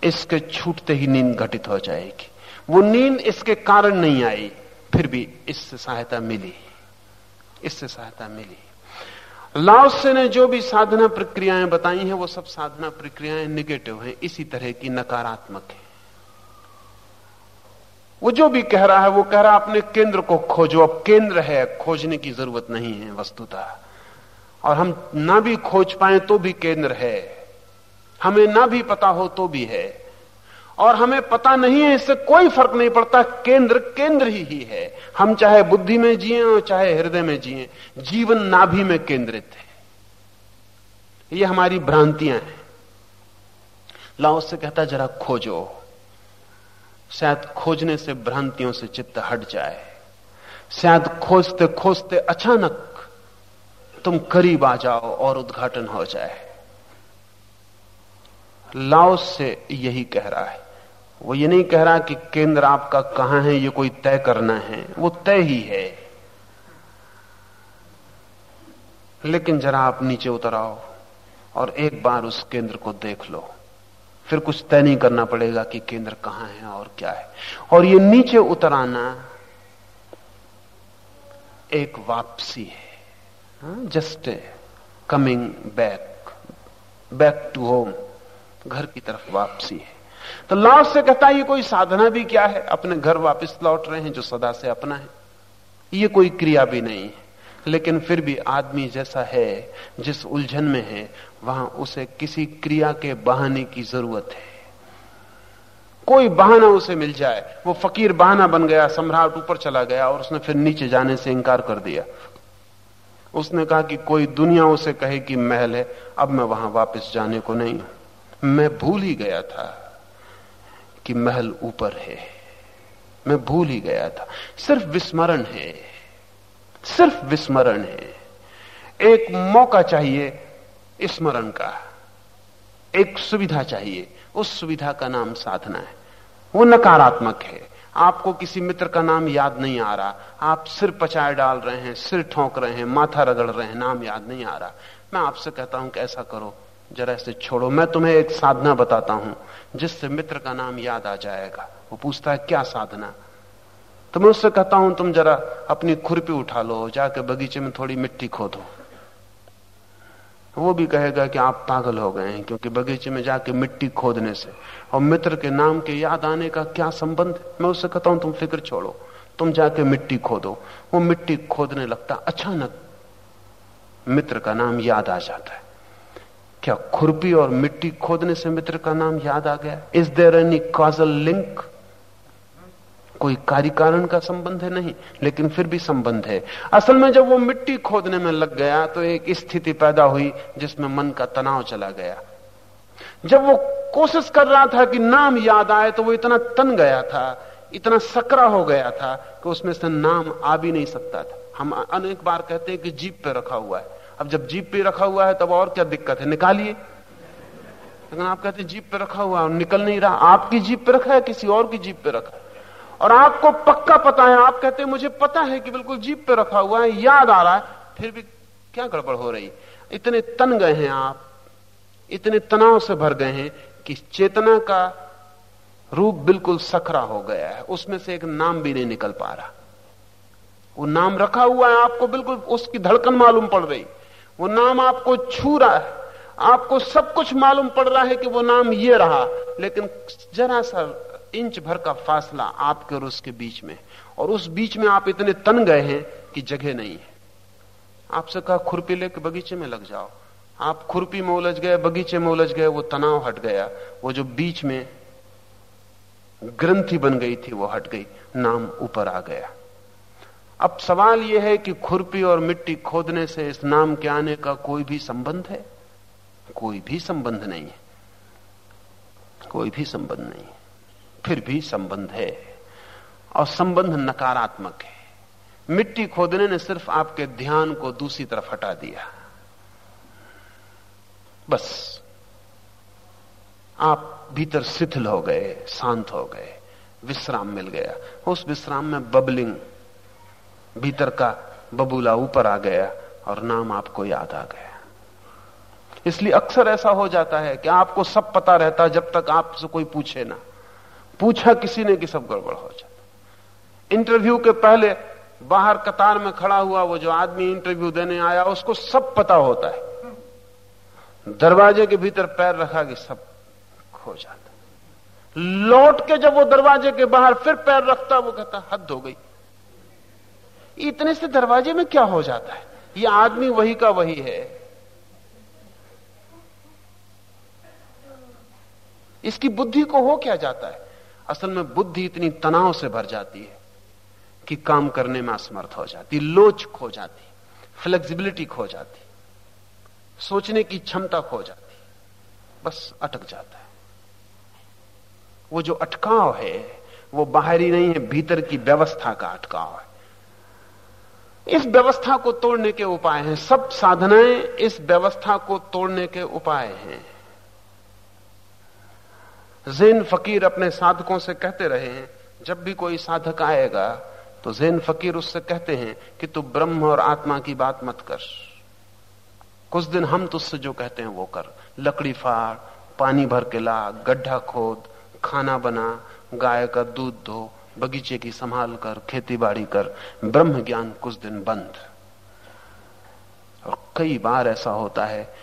इसके छूटते ही नींद घटित हो जाएगी। वो नींद इसके कारण नहीं आई, फिर भी इससे सहायता मिली। इससे सहायता मिली। लाओसे ने जो भी साधना प्रक्रियाएँ बताई हैं, वो सब साधना प्रक्रियाएँ निगेटिव हैं, इसी तरह की नकारात्मक है। वो जो भी कह रहा है, वो कह रहा है, अपने केंद्र को खोजो। अब केंद्र है, खोजने की ज़रूरत नहीं है वस्तुतः। और हम ना भी खोज पाए तो भी केंद्र है। हमें ना भी पता हो तो भी है। और हमें पता नहीं है, इससे कोई फ़र्क नहीं पड़ता, केंद्र केंद्र ही ही है। हम चाहे बुद्धि में जिए और चाहे हृदय में जिए, जीवन नाभि में केंद्रित है। ये हमारी भ्रांतियाँ हैं। लाओ से कहता, जरा खोजो। शायद खोजने से भ्रांतियों से चित्त हट जाए। शायद खोजते खोजते अचानक तुम करीब आ जाओ और उद्घाटन हो जाए। लाओस से यही कह रहा है। वो ये नहीं कह रहा कि केंद्र आपका कहाँ है, ये कोई तय करना है। वो तय ही है। लेकिन जरा आप नीचे उतर आओ और एक बार उस केंद्र को देख लो। फिर कुछ तय नहीं करना पड़ेगा कि केंद्र कहाँ है और क्या है। और ये नीचे उतर आना एक वापसी है। Just coming back back to home घर की तरफ़ वापसी है। तो लौट से कहता है, ये कोई साधना भी क्या है? अपने घर वापस लौट रहे हैं जो सदा से अपना है। ये कोई क्रिया भी नहीं है। लेकिन फिर भी आदमी जैसा है, जिस उलझन में है, वहाँ उसे किसी क्रिया के बहाने की ज़रूरत है। कोई बहाना उसे मिल जाए, वो फकीर बहाना बन गया, सम्राट ऊपर चला गया और उसने फिर नीचे जाने से इंकार कर दिया। उसने कहा कि कोई दुनिया उसे कहे कि महल है, अब मैं वहाँ वापस जाने को नहीं हूँ। मैं भूल ही गया था कि महल ऊपर है। मैं भूल ही गया था। सिर्फ़ विस्मरण है। सिर्फ़ विस्मरण है। एक मौका चाहिए स्मरण का। एक सुविधा चाहिए। उस सुविधा का नाम साधना है। वो नकारात्मक है। आपको किसी मित्र का नाम याद नहीं आ रहा। आप सिर पचाए डाल रहे हैं, सिर ठोंक रहे हैं, माथा रगड़ रहे हैं, नाम याद नहीं आ रहा। मैं आपसे कहता हूँ कि ऐसा करो, जरा इसे छोड़ो। मैं तुम्हें एक साधना बताता हूँ, जिससे मित्र का नाम याद आ जाएगा। वो पूछता है, क्या साधना? तो मैं उससे कहता हूँ, तुम जरा अपनी खुरपी उठा लो, जाके बगीचे में थोड़ी मिट्टी खोदो। वो भी कहेगा कि आप पागल हो गए हैं, क्योंकि बगीचे में जाके मिट्टी खोदने से और मित्र के नाम के याद आने का क्या संबंध मैं उससे कहता हूँ, तुम फ़िक्र छोड़ो, तुम जाके मिट्टी खोदो। वो मिट्टी खोदने लगता, अचानक मित्र का नाम याद आ जाता है। क्या खुरपी और मिट्टी खोदने से मित्र का नाम याद आ गया? Is there any causal link कोई कार्य कारण का संबंध है नहीं, लेकिन फिर भी संबंध है। असल में जब वो मिट्टी खोदने में लग गया तो एक स्थिति पैदा हुई, जिसमें मन का तनाव चला गया। जब वो कोशिश कर रहा था कि नाम याद आए तो वो इतना तन गया था, इतना सकरा हो गया था, कि उसमें से नाम आ भी नहीं सकता था। हम अनेक बार कहते हैं कि जीप पे रखा हुआ है। अब जब जीप पे रखा हुआ है, तब और क्या दिक्कत है? निकालिए। लेकिन आप कहते हैं, जीप पे रखा हुआ है निकल नहीं रहा। आपकी जीप पे रखा है किसी और की जीप पे रखा है? और आपको पक्का पता है, आप कहते हैं, मुझे पता है कि बिल्कुल जीप पे रखा हुआ है, याद आ रहा है, फिर भी क्या गड़बड़ हो रही? इतने तन गए हैं आप, इतने तनाव से भर गए हैं कि चेतना का रूप बिल्कुल सखरा हो गया है, उसमें से एक नाम भी नहीं निकल पा रहा। वो नाम रखा हुआ है आपको बिल्कुल, उसकी धड़कन मालूम पड़ रही। वो नाम आपको छू रहा है, आपको सब कुछ मालूम पड़ रहा है कि वो नाम ये रहा, लेकिन जरा सा इंच भर का फासला आपके और उसके बीच में। और उस बीच में आप इतने तन गए हैं कि जगह नहीं है। आपसे कहा, खुरपी लेके बगीचे में लग जाओ। आप खुरपी में उलझ गए, बगीचे में उलझ गए, वो तनाव हट गया। वो जो बीच में ग्रंथि बन गई थी, वो हट गई, नाम ऊपर आ गया। अब सवाल यह है कि खुरपी और मिट्टी खोदने से इस नाम के आने का कोई भी संबंध है? कोई भी संबंध नहीं है। कोई भी संबंध नहीं है। फिर भी संबंध है और संबंध नकारात्मक है। मिट्टी खोदने ने सिर्फ़ आपके ध्यान को दूसरी तरफ़ हटा दिया। बस। आप भीतर शिथिल हो गए, शांत हो गए, विश्राम मिल गया। उस विश्राम में बबलिंग भीतर का बबूला ऊपर आ गया और नाम आपको याद आ गया। इसलिए अक्सर ऐसा हो जाता है कि आपको सब पता रहता जब तक आपसे कोई पूछे ना। पूछा किसी ने कि सब गड़बड़ हो जाता इंटरव्यू के पहले बाहर कतार में खड़ा हुआ वो जो आदमी इंटरव्यू देने आया, उसको सब पता होता है। दरवाजे के भीतर पैर रखा कि सब खो जाता। लौट के जब वो दरवाजे के बाहर फिर पैर रखता, वो कहता, हद हो गई। इतने से दरवाजे में क्या हो जाता है? ये आदमी वही का वही है। इसकी बुद्धि को हो क्या जाता है? असल में बुद्धि इतनी तनाव से भर जाती है कि काम करने में असमर्थ हो जाती, लोच खो जाती फ्लेक्सिबिलिटी खो जाती, सोचने की क्षमता खो जाती, बस अटक जाता है। वो जो अटकाव है, वो बाहरी नहीं है, भीतर की व्यवस्था का अटकाव है। इस व्यवस्था को तोड़ने के उपाय हैं, सब साधनाएँ इस व्यवस्था को तोड़ने के उपाय हैं। जैन फकीर अपने साधकों से कहते रहे हैं, जब भी कोई साधक आएगा तो जैन फकीर उससे कहते हैं कि तू ब्रह्म और आत्मा की बात मत कर। कुछ दिन हम तुझसे जो कहते हैं वो कर। लकड़ी फाड़, पानी भर के ला, गड्ढा खोद, खाना बना, गाय का दूध धो बगीचे की संभाल कर खेती बाड़ी कर। ब्रह्म ज्ञान कुछ दिन बंद। और कई बार ऐसा होता है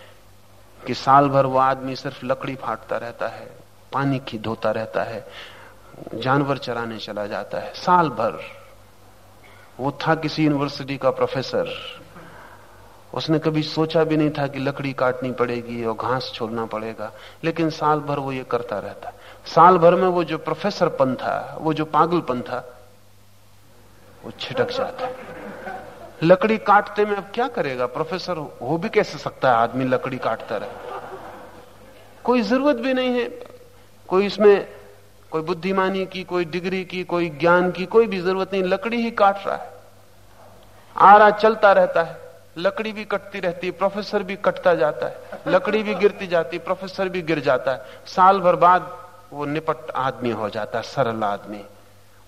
कि साल भर वो आदमी सिर्फ़ लकड़ी फाटता रहता है पानी की धोता रहता है, जानवर चराने चला जाता है। साल भर, वो था किसी यूनिवर्सिटी का प्रोफेसर उसने कभी सोचा भी नहीं था कि लकड़ी काटनी पड़ेगी और घास छोड़ना पड़ेगा, लेकिन साल भर वो ये करता रहता। साल भर में वो जो प्रोफेसर पन था, वो जो पागलपन था, वो छिटक जाता। लकड़ी काटते में अब क्या करेगा? प्रोफेसर हो भी कैसे सकता है आदमी लकड़ी काटता रहे? कोई ज़रूरत भी नहीं है। कोई इसमें कोई बुद्धिमानी की, कोई डिग्री की, कोई ज्ञान की, कोई भी ज़रूरत नहीं, लकड़ी ही काट रहा है। आ रहा चलता रहता है, लकड़ी भी कटती रहती है, प्रोफेसर भी कटता जाता है, लकड़ी भी गिरती जाती प्रोफेसर भी गिर जाता है। साल भर बाद वो निपट आदमी हो जाता है, सरल आदमी।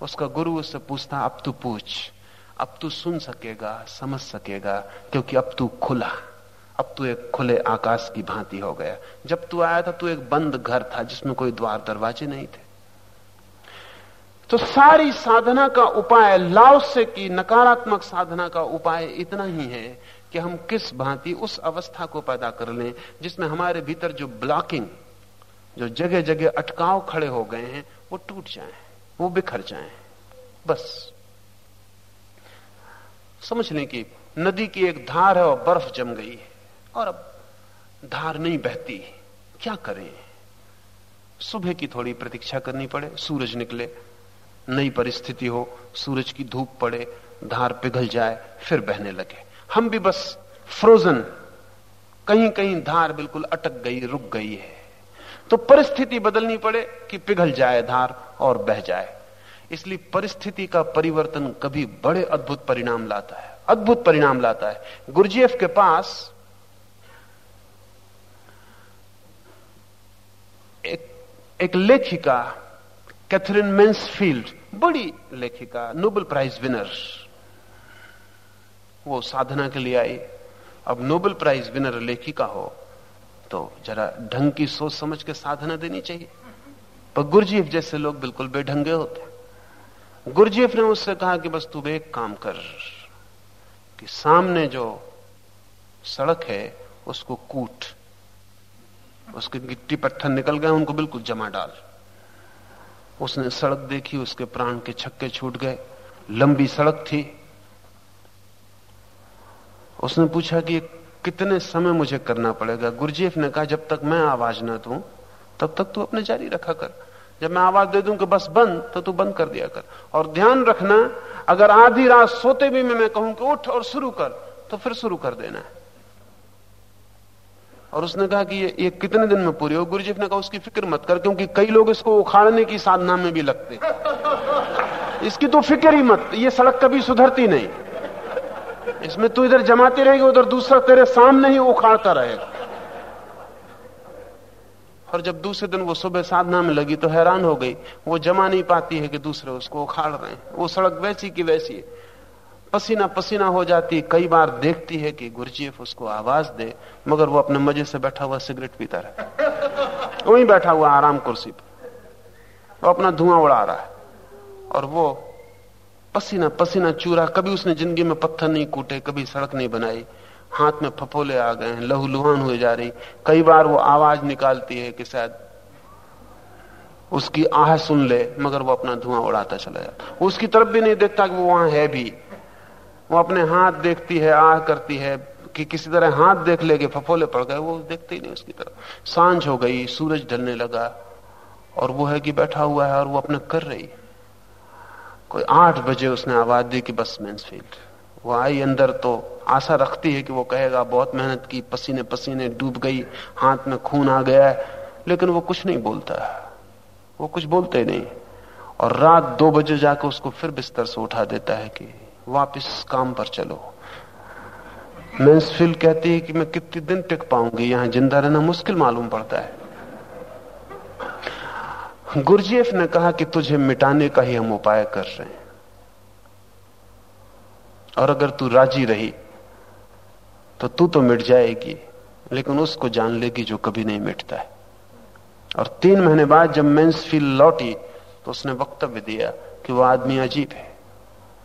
उसका गुरु उससे पूछता, अब तू पूछ, अब तू सुन सकेगा, समझ सकेगा, क्योंकि अब तू खुला अब तू एक खुले आकाश की भांति हो गया। जब तू आया था, तू एक बंद घर था, जिसमें कोई द्वार दरवाजे नहीं थे। तो सारी साधना का उपाय, लाव से की, नकारात्मक साधना का उपाय इतना ही है कि हम किस भांति उस अवस्था को पैदा कर लें, जिसमें हमारे भीतर जो ब्लॉकिंग, जो जगह जगह अटकाव खड़े हो गए हैं, वो टूट जाए, वो बिखर जाए। बस। समझ लें कि नदी की एक धार है और बर्फ़ जम गई है। और अब धार नहीं बहती। क्या करें? सुबह की थोड़ी प्रतीक्षा करनी पड़े, सूरज निकले, नई परिस्थिति हो, सूरज की धूप पड़े, धार पिघल जाए, फिर बहने लगे। हम भी बस फ्रोजन कहीं कहीं धार बिल्कुल अटक गई, रुक गई है। तो परिस्थिति बदलनी पड़े कि पिघल जाए धार और बह जाए। इसलिए परिस्थिति का परिवर्तन कभी बड़े अद्भुत परिणाम लाता है। अद्भुत परिणाम लाता है। गुरुजीएफ के पास एक, लेखिका कैथरीन मेंसफील्ड बड़ी लेखिका नोबेल प्राइज विनर। वो साधना के लिए आई। अब नोबेल प्राइज विनर लेखिका हो तो जरा ढंग की सोच समझ के साधना देनी चाहिए। पर गुरजीफ जैसे लोग बिल्कुल बेढंगे होते गुरजीफ ने उससे कहा कि बस तू एक काम कर कि सामने जो सड़क है उसको कूट। उसके गिट्टी पत्थर निकल गए, उनको बिल्कुल जमा डाल। उसने सड़क देखी, उसके प्राण के छक्के छूट गए। लंबी सड़क थी। उसने पूछा कि कितने समय मुझे करना पड़ेगा? गुरजेफ ने कहा, जब तक मैं आवाज़ ना दू, तब तक तू अपने जारी रखा कर। जब मैं आवाज़ दे दूँ कि बस बंद तो तू बंद कर दिया कर। और ध्यान रखना, अगर आधी रात सोते भी में, मैं कहूँ कि उठ और शुरू कर तो फिर शुरू कर देना है। और उसने कहा कि ये, ये कितने दिन में पूरी हो? गुरुजीफ ने कहा उसकी फ़िक्र मत कर क्योंकि कई लोग इसको उखाड़ने की साधना में भी लगते इसकी तो फ़िक्र ही मत ये सड़क कभी सुधरती नहीं। इसमें तू इधर जमाती रहेगी उधर दूसरा तेरे सामने ही उखाड़ता रहेगा। और जब दूसरे दिन वो सुबह साधना में लगी तो हैरान हो गई। वो जमा नहीं पाती है कि दूसरे उसको उखाड़ रहे हैं। वो सड़क वैसी की वैसी है। पसीना पसीना हो जाती, कई बार देखती है कि गुरजीफ उसको आवाज़ दे, मगर वो अपने मज़े से बैठा हुआ सिगरेट पीता रहे। वहीं बैठा हुआ आराम कुर्सी पर। वो अपना धुआँ उड़ा रहा है। और वो पसीना पसीना चूरा, कभी उसने ज़िंदगी में पत्थर नहीं कूटे, कभी सड़क नहीं बनाई। हाथ में फपोले आ गए हैं, लहू लुहान हुए जा रही। कई बार वो आवाज़ निकालती है कि शायद उसकी आह सुन ले, मगर वो अपना धुआँ उड़ाता चला जाता। उसकी तरफ़ भी नहीं देखता कि वो वहाँ है भी। वो अपने हाथ देखती है, आह करती है कि किसी तरह हाथ देख ले फफोले पड़ गए, वो देखते ही नहीं उसकी तरफ़। साँझ हो गई, सूरज ढलने लगा और वो है कि बैठा हुआ है और वो अपने कर रही कोई आठ बजे उसने आवाज़ दी कि बस मैंसफील्ड वो आई अंदर तो आशा रखती है कि वो कहेगा, बहुत मेहनत की, पसीने पसीने डूब गई, हाथ में खून आ गया है, लेकिन वो कुछ नहीं बोलता। है वो कुछ बोलते नहीं। और रात दो बजे जाकर उसको फिर बिस्तर से उठा देता है कि वापस काम पर चलो। मैंसफील्ड कहती है कि मैं कितने दिन टिक पाऊँगी, यहाँ ज़िंदा रहना मुश्किल मालूम पड़ता है। गुरजेफ ने कहा कि तुझे मिटाने का ही हम उपाय कर रहे हैं। और अगर तू राज़ी रही तो तू तो मिट जाएगी, लेकिन उसको जान लेगी जो कभी नहीं मिटता है। और तीन महीने बाद जब मैंसफील्ड लौटी तो उसने वक्तव्य दिया कि वह आदमी अजीब है।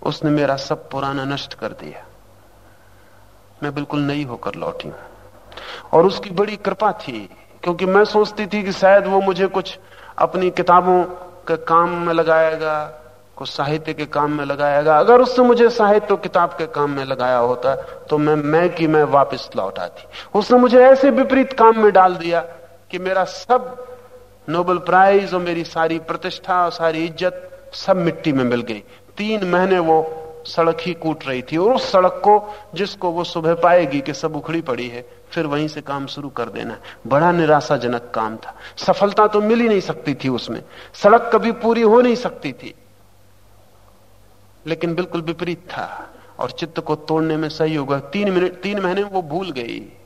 उसने मेरा सब पुराना नष्ट कर दिया। मैं बिल्कुल नई होकर लौटी हूँ। और उसकी बड़ी कृपा थी, क्योंकि मैं सोचती थी कि शायद वो मुझे कुछ अपनी किताबों के काम में लगाएगा, कुछ साहित्य के काम में लगाएगा। अगर उसने मुझे साहित्य तो किताब के काम में लगाया होता तो मैं मैं कि मैं वापस लौट आती। उसने मुझे ऐसे विपरीत काम में डाल दिया कि मेरा सब नोबेल प्राइज और मेरी सारी प्रतिष्ठा और सारी इज़्ज़त सब मिट्टी में मिल गई। तीन महीने वो सड़क ही कूट रही थी और उस सड़क को जिसको वो सुबह पाएगी कि सब उखड़ी पड़ी है, फिर वहीं से काम शुरू कर देना। बड़ा निराशाजनक काम था। सफलता तो मिल ही नहीं सकती थी उसमें। सड़क कभी पूरी हो नहीं सकती थी। लेकिन बिल्कुल विपरीत था। और चित्त को तोड़ने में सही होगा। तीन मिनट, तीन महीने वो भूल गई।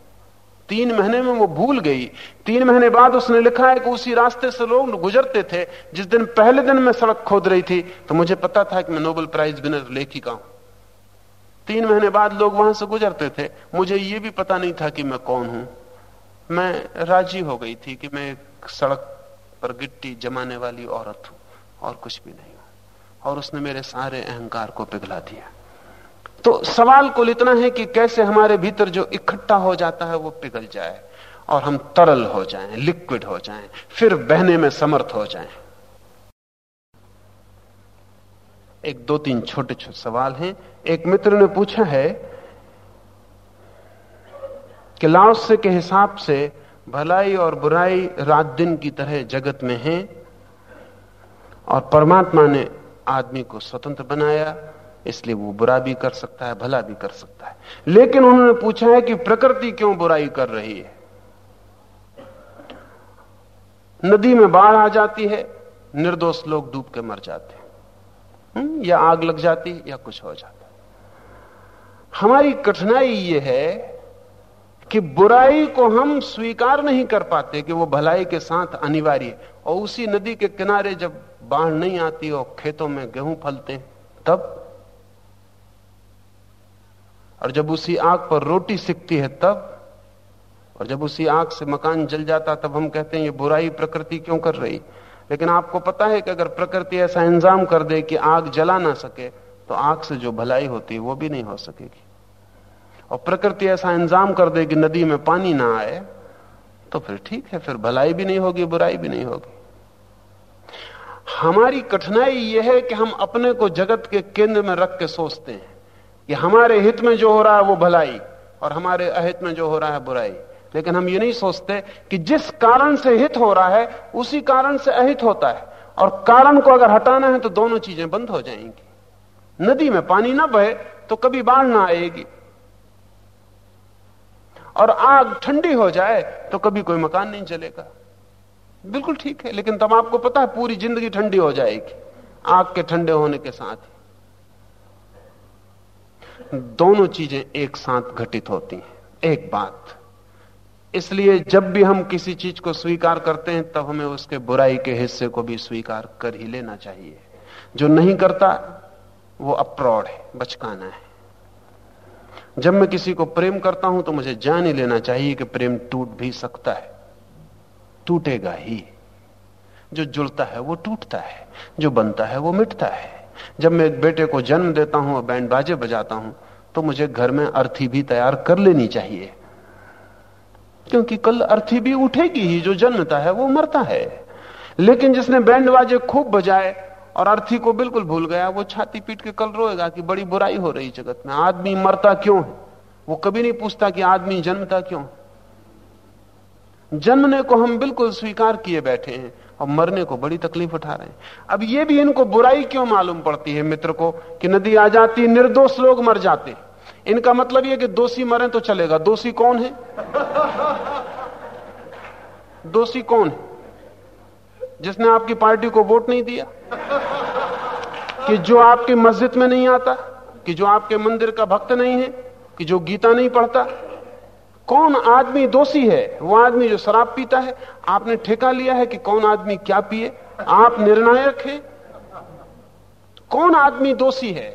तीन महीने में वो भूल गई। तीन महीने बाद उसने लिखा है कि उसी रास्ते से लोग गुजरते थे। जिस दिन पहले दिन में सड़क खोद रही थी तो मुझे पता था कि मैं नोबेल प्राइज विनर लेखिका हूँ। तीन महीने बाद लोग वहाँ से गुजरते थे। मुझे ये भी पता नहीं था कि मैं कौन हूँ। मैं राज़ी हो गई थी कि मैं एक सड़क पर गिट्टी जमाने वाली औरत हूँ और कुछ भी नहीं। और उसने मेरे सारे अहंकार को पिघला दिया। तो सवाल कुल इतना है कि कैसे हमारे भीतर जो इकट्ठा हो जाता है वो पिघल जाए और हम तरल हो जाएँ, लिक्विड हो जाएँ, फिर बहने में समर्थ हो जाएँ। एक दो तीन छोटे छोटे सवाल हैं एक मित्र ने पूछा है कि लाओस्य के हिसाब से भलाई और बुराई रात दिन की तरह जगत में है और परमात्मा ने आदमी को स्वतंत्र बनाया इसलिए वो बुरा भी कर सकता है भला भी कर सकता है। लेकिन उन्होंने पूछा है कि प्रकृति क्यों बुराई कर रही है? नदी में बाढ़ आ जाती है निर्दोष लोग डूब के मर जाते हैं। हम्म, या आग लग जाती है या कुछ हो जाता हमारी कठिनाई यह है कि बुराई को हम स्वीकार नहीं कर पाते कि वो भलाई के साथ अनिवार्य और उसी नदी के किनारे जब बाढ़ नहीं आती और खेतों में गेहूँ फलते तब और जब उसी आग पर रोटी सिकती है तब, और जब उसी आग से मकान जल जाता तब हम कहते हैं, ये बुराई प्रकृति क्यों कर रही? लेकिन आपको पता है कि अगर प्रकृति ऐसा इंजाम कर दे कि आग जला ना सके तो आग से जो भलाई होती है, वो भी नहीं हो सकेगी। और प्रकृति ऐसा इंजाम कर दे कि नदी में पानी ना आए तो फिर ठीक है, फिर भलाई भी नहीं होगी, बुराई भी नहीं होगी। हमारी कठिनाई यह है कि हम अपने को जगत के केंद्र में रख के सोचते हैं। कि हमारे हित में जो हो रहा है वो भलाई और हमारे अहित में जो हो रहा है बुराई। लेकिन हम ये नहीं सोचते कि जिस कारण से हित हो रहा है, उसी कारण से अहित होता है। और कारण को अगर हटाना है तो दोनों चीज़ें बंद हो जाएँगी। नदी में पानी ना बहे तो कभी बाढ़ ना आएगी। और आग ठंडी हो जाए तो कभी कोई मकान नहीं चलेगा बिल्कुल ठीक है, लेकिन तब आपको पता है पूरी ज़िंदगी ठंडी हो जाएगी, आग के ठंडे होने के साथ ही। दोनों चीज़ें एक साथ घटित होती हैं, एक बात। इसलिए जब भी हम किसी चीज़ को स्वीकार करते हैं, तब हमें उसके बुराई के हिस्से को भी स्वीकार कर ही लेना चाहिए। जो नहीं करता, वो अप्रौढ़ है, बचकाना है। जब मैं किसी को प्रेम करता हूँ तो मुझे जान ही लेना चाहिए कि प्रेम टूट भी सकता है, टूटेगा ही। जो जुड़ता है, वो टूटता है, जो बनता है, वो मिटता है। जब मैं एक बेटे को जन्म देता हूँ और बैंड बाजे बजाता हूँ तो मुझे घर में अर्थी भी तैयार कर लेनी चाहिए। क्योंकि कल अर्थी भी उठेगी ही, जो जन्मता है वो मरता है। लेकिन जिसने बैंड बाजे खूब बजाए और अर्थी को बिल्कुल भूल गया, वो छाती पीट के कल रोएगा कि बड़ी बुराई हो रही जगत में। आदमी मरता क्यों है? वो कभी नहीं पूछता कि आदमी जन्मता क्यों जन्मने को हम बिल्कुल स्वीकार किए बैठे हैं। और मरने को बड़ी तकलीफ़ उठा रहे हैं। अब ये भी इनको बुराई क्यों मालूम पड़ती है मित्र को कि नदी आ जाती, निर्दोष लोग मर जाते। इनका मतलब यह कि दोषी मरे तो चलेगा। दोषी कौन है? दोषी कौन है? जिसने आपकी पार्टी को वोट नहीं दिया। कि जो आपकी मस्जिद में नहीं आता, कि जो आपके मंदिर का भक्त नहीं है, कि जो गीता नहीं पढ़ता। कौन आदमी दोषी है? वो आदमी जो शराब पीता है, आपने ठेका लिया है कि कौन आदमी क्या पिए? आप निर्णायक हैं। कौन आदमी दोषी है?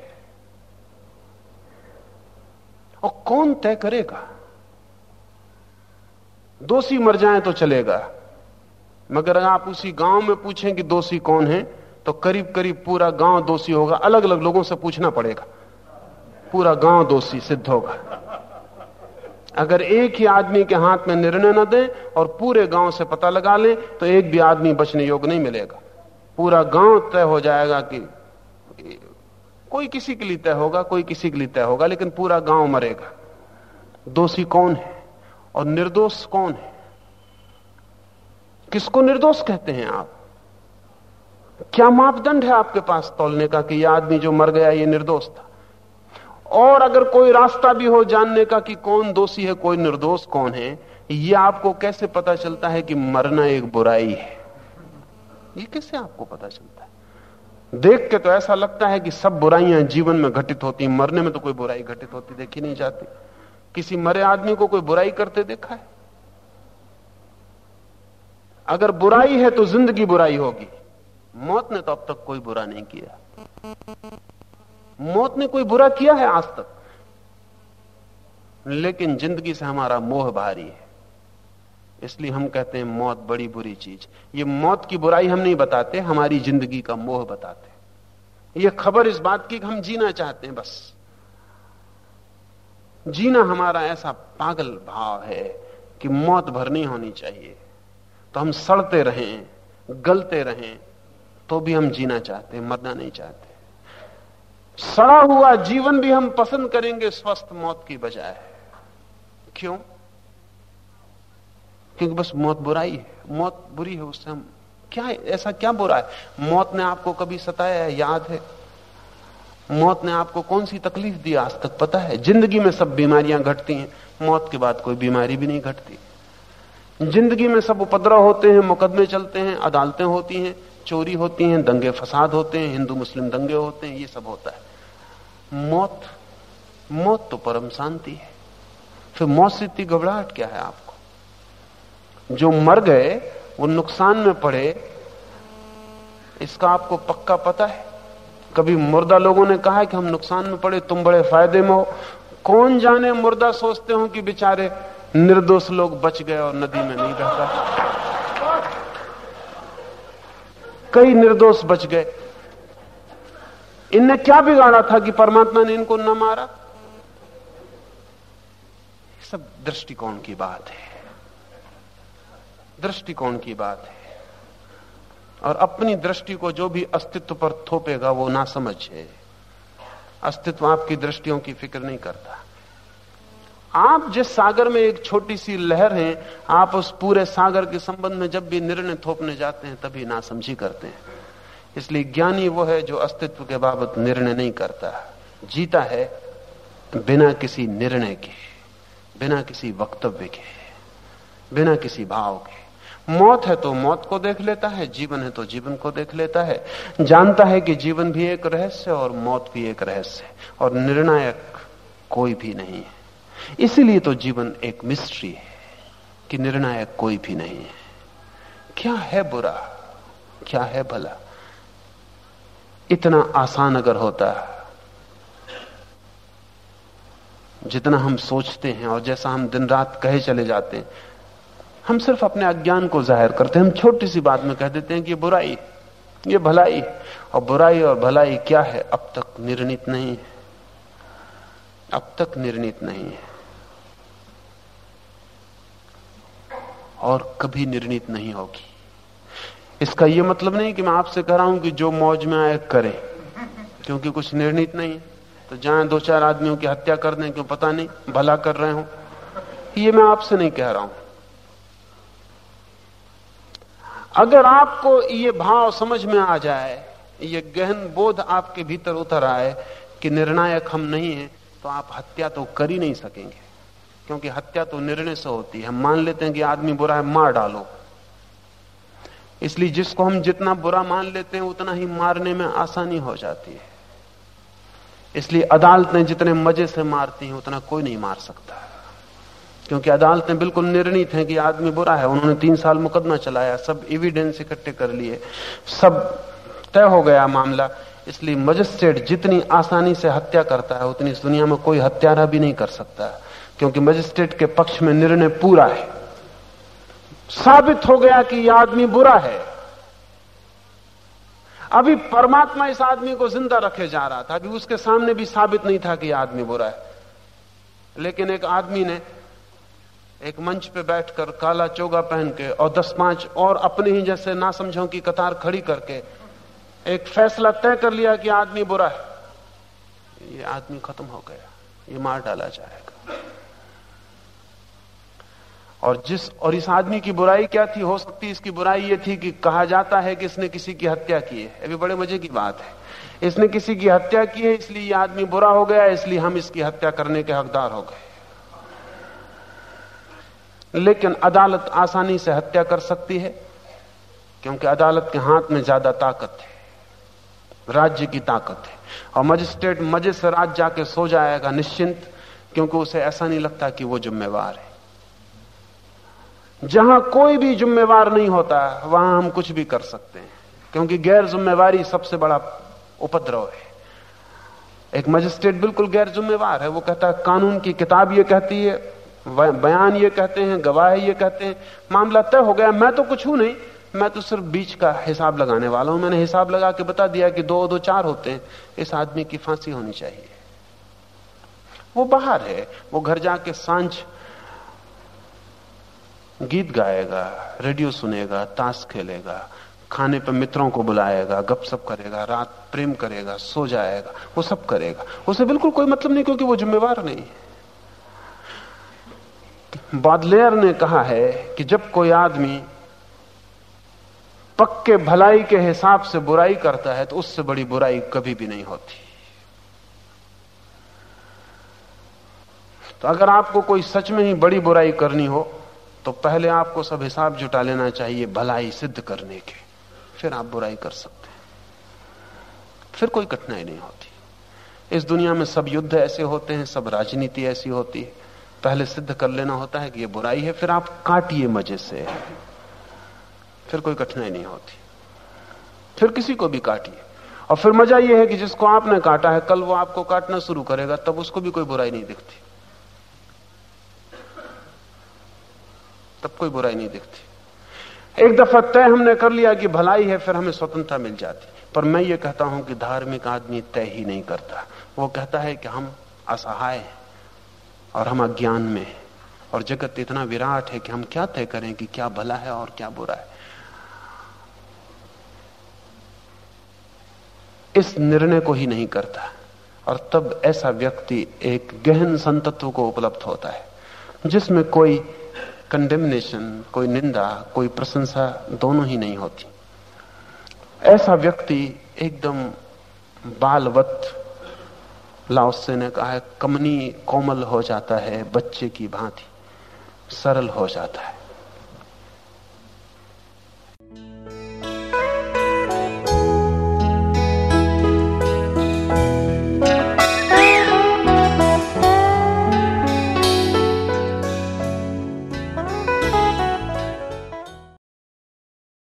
और कौन तय करेगा? दोषी मर जाए तो चलेगा। मगर आप उसी गाँव में पूछें कि दोषी कौन है तो करीब करीब पूरा गाँव दोषी होगा। अलग अलग लोगों से पूछना पड़ेगा। पूरा गाँव दोषी सिद्ध होगा। अगर एक ही आदमी के हाथ में निर्णय न दें और पूरे गाँव से पता लगा लें तो एक भी आदमी बचने योग्य नहीं मिलेगा। पूरा गाँव तय हो जाएगा कि कोई किसी के लिए तय होगा, कोई किसी के लिए तय होगा, लेकिन पूरा गाँव मरेगा। दोषी कौन है और निर्दोष कौन है? किसको निर्दोष कहते हैं आप? क्या मापदंड है आपके पास तोलने का कि यह आदमी जो मर गया, ये निर्दोष था? और अगर कोई रास्ता भी हो जानने का कि कौन दोषी है, कोई निर्दोष कौन है यह आपको कैसे पता चलता है कि मरना एक बुराई है? ये कैसे आपको पता चलता है? देख के तो ऐसा लगता है कि सब बुराइयाँ जीवन में घटित होती मरने में तो कोई बुराई घटित होती देखी नहीं जाती। किसी मरे आदमी को कोई बुराई करते देखा है? अगर बुराई है तो ज़िंदगी बुराई होगी। मौत ने तो अब तक कोई बुरा नहीं किया। मौत ने कोई बुरा किया है आज तक? लेकिन ज़िंदगी से हमारा मोह भारी है। इसलिए हम कहते हैं मौत बड़ी बुरी चीज़। ये मौत की बुराई हम नहीं बताते, हमारी ज़िंदगी का मोह बताते ये खबर इस बात की कि हम जीना चाहते हैं बस। जीना हमारा ऐसा पागल भाव है कि मौत भर नहीं होनी चाहिए। तो हम सड़ते रहें, गलते रहें तो भी हम जीना चाहते हैं, मरना नहीं चाहते। सड़ा हुआ जीवन भी हम पसंद करेंगे स्वस्थ मौत की बजाय। क्यों? क्योंकि बस मौत बुराई है। मौत बुरी है, उससे हम क्या है ऐसा क्या बुरा है? मौत ने आपको कभी सताया है? याद है? मौत ने आपको कौन सी तकलीफ़ दी आज तक? पता है? ज़िंदगी में सब बीमारियाँ घटती हैं। मौत के बाद कोई बीमारी भी नहीं घटती। ज़िंदगी में सब उपद्रव होते हैं, मुकदमे चलते हैं, अदालतें होती हैं। चोरी होती हैं, दंगे फसाद होते हैं, हिंदू मुस्लिम दंगे होते हैं, ये सब होता है। मौत मौत तो परम शांति है। फिर मौत से इतनी घबराहट क्या है आपको? जो मर गए, वो नुकसान में पड़े, इसका आपको पक्का पता है। कभी मुर्दा लोगों ने कहा कि हम नुकसान में पड़े, तुम बड़े फ़ायदे में हो। कौन जाने, मुर्दा सोचते हो कि बेचारे निर्दोष लोग बच गए और नदी में नहीं बहता। कई निर्दोष बच गए। इनने क्या बिगाड़ा था कि परमात्मा ने इनको न मारा? सब दृष्टिकोण की बात है। दृष्टिकोण की बात है। और अपनी दृष्टि को जो भी अस्तित्व पर थोपेगा, वो ना समझ अस्तित्व आपकी दृष्टियों की फ़िक्र नहीं करता। आप जिस सागर में एक छोटी सी लहर है, आप उस पूरे सागर के संबंध में जब भी निर्णय थोपने जाते हैं, तभी ना समझी करते हैं। इसलिए ज्ञानी वो है जो अस्तित्व के बाबत निर्णय नहीं करता। जीता है बिना किसी निर्णय के, बिना किसी वक्तव्य के, बिना किसी भाव के। मौत है तो मौत को देख लेता है, जीवन है तो जीवन को देख लेता है। जानता है कि जीवन भी एक रहस्य और मौत भी एक रहस्य, और निर्णायक कोई भी नहीं है। इसीलिए तो जीवन एक मिस्ट्री है कि निर्णायक कोई भी नहीं है। क्या है बुरा? क्या है भला? इतना आसान अगर होता, जितना हम सोचते हैं और जैसा हम दिन रात कहे चले जाते हैं, हम सिर्फ़ अपने अज्ञान को ज़ाहिर करते हैं। हम छोटी सी बात में कह देते हैं कि बुराई, ये भलाई, और बुराई और भलाई क्या है? अब तक निर्णित नहीं है। अब तक निर्णित नहीं है। और कभी निर्णित नहीं होगी। इसका यह मतलब नहीं कि मैं आपसे कह रहा हूँ कि जो मौज में आए, करें। क्योंकि कुछ निर्णित नहीं। तो जाए दो चार आदमियों की हत्या कर दें, क्यों पता नहीं, भला कर रहे हो। ये मैं आपसे नहीं कह रहा हूँ। अगर आपको ये भाव समझ में आ जाए, ये गहन बोध आपके भीतर उतर आए कि निर्णायक हम नहीं है तो आप हत्या तो कर ही नहीं सकेंगे। क्योंकि हत्या तो निर्णय से होती है। हम मान लेते हैं कि आदमी बुरा है, मार डालो। इसलिए जिसको हम जितना बुरा मान लेते हैं, उतना ही मारने में आसानी हो जाती है। इसलिए अदालतें जितने मज़े से मारती हैं, उतना कोई नहीं मार सकता। क्योंकि अदालतें बिल्कुल निर्णित हैं कि आदमी बुरा है। उन्होंने तीन साल मुकदमा चलाया, सब एविडेंस इकट्ठे कर लिए, सब तय हो गया मामला। इसलिए मजिस्ट्रेट जितनी आसानी से हत्या करता है, उतनी इस दुनिया में कोई हत्यारा भी नहीं कर सकता। क्योंकि मजिस्ट्रेट के पक्ष में निर्णय पूरा है। साबित हो गया कि यह आदमी बुरा है। अभी परमात्मा इस आदमी को ज़िंदा रखे जा रहा था। अभी उसके सामने भी साबित नहीं था कि यह आदमी बुरा है। लेकिन एक आदमी ने एक मंच पे बैठकर काला चोगा पहन के और दस पाँच और अपने ही जैसे ना समझो की कतार खड़ी करके एक फैसला तय कर लिया कि आदमी बुरा है। ये आदमी खत्म हो गया। ये मार डाला जाएगा और जिस और इस आदमी की बुराई क्या थी, हो सकती इसकी बुराई ये थी कि कहा जाता है कि इसने किसी की हत्या की है। अभी बड़े मज़े की बात है। इसने किसी की हत्या की है, इसलिए ये आदमी बुरा हो गया, इसलिए हम इसकी हत्या करने के हकदार हो गए। लेकिन अदालत आसानी से हत्या कर सकती है, क्योंकि अदालत के हाथ में ज़्यादा ताकत है, राज्य की ताकत है। और मजिस्ट्रेट मज़े से रात जाके सो जाएगा निश्चिंत, क्योंकि उसे ऐसा नहीं लगता कि वो जिम्मेवार है। जहाँ कोई भी जिम्मेवार नहीं होता, वहाँ हम कुछ भी कर सकते हैं। क्योंकि गैर जिम्मेवारी सबसे बड़ा उपद्रव है। एक मजिस्ट्रेट बिल्कुल गैर जिम्मेवार है। वो कहता है, कानून की किताब ये कहती है बयान ये कहते हैं, गवाह ये कहते हैं। मामला तय हो गया, मैं तो कुछ हूँ नहीं, मैं तो सिर्फ़ बीच का हिसाब लगाने वाला हूँ। मैंने हिसाब लगा के बता दिया कि दो दो, चार होते हैं। इस आदमी की फांसी होनी चाहिए। वो बाहर है। वो घर जाके साँझ गीत गाएगा, रेडियो सुनेगा, ताश खेलेगा, खाने पर मित्रों को बुलाएगा, गपशप करेगा, रात प्रेम करेगा, सो जाएगा, वो सब करेगा। उसे बिल्कुल कोई मतलब नहीं क्योंकि वो जिम्मेवार नहीं है। बादलेयर ने कहा है कि जब कोई आदमी पक्के भलाई के हिसाब से बुराई करता है तो उससे बड़ी बुराई कभी भी नहीं होती। तो अगर आपको कोई सच में ही बड़ी बुराई करनी हो तो पहले आपको सब हिसाब जुटा लेना चाहिए भलाई सिद्ध करने के। फिर आप बुराई कर सकते हैं। फिर कोई कठिनाई नहीं होती। इस दुनिया में सब युद्ध ऐसे होते हैं, सब राजनीति ऐसी होती है। पहले सिद्ध कर लेना होता है कि ये बुराई है, फिर आप काटिए मज़े से। फिर कोई कठिनाई नहीं होती। फिर किसी को भी काटिए। और फिर मज़ा यह है कि जिसको आपने काटा है, कल वो आपको काटना शुरू करेगा, तब उसको भी कोई बुराई नहीं दिखती। तब कोई बुराई नहीं दिखती। एक दफ़ा तय हमने कर लिया कि भलाई है, फिर हमें स्वतंत्रता मिल जाती। पर मैं ये कहता हूँ कि धार्मिक आदमी तय ही नहीं करता। वो कहता है कि हम असहाय हैं और हम अज्ञान में हैं। और जगत इतना विराट है कि हम क्या तय करें कि क्या भला है और क्या बुरा है। इस निर्णय को ही नहीं करता। और तब ऐसा व्यक्ति एक गहन संतत्व को उपलब्ध होता है, जिसमें कोई कंडेमनेशन कोई निंदा, कोई प्रशंसा दोनों ही नहीं होती। ऐसा व्यक्ति एकदम बालवत, लाओसे ने कहा है, कमनी कोमल हो जाता है, बच्चे की भांति सरल हो जाता है।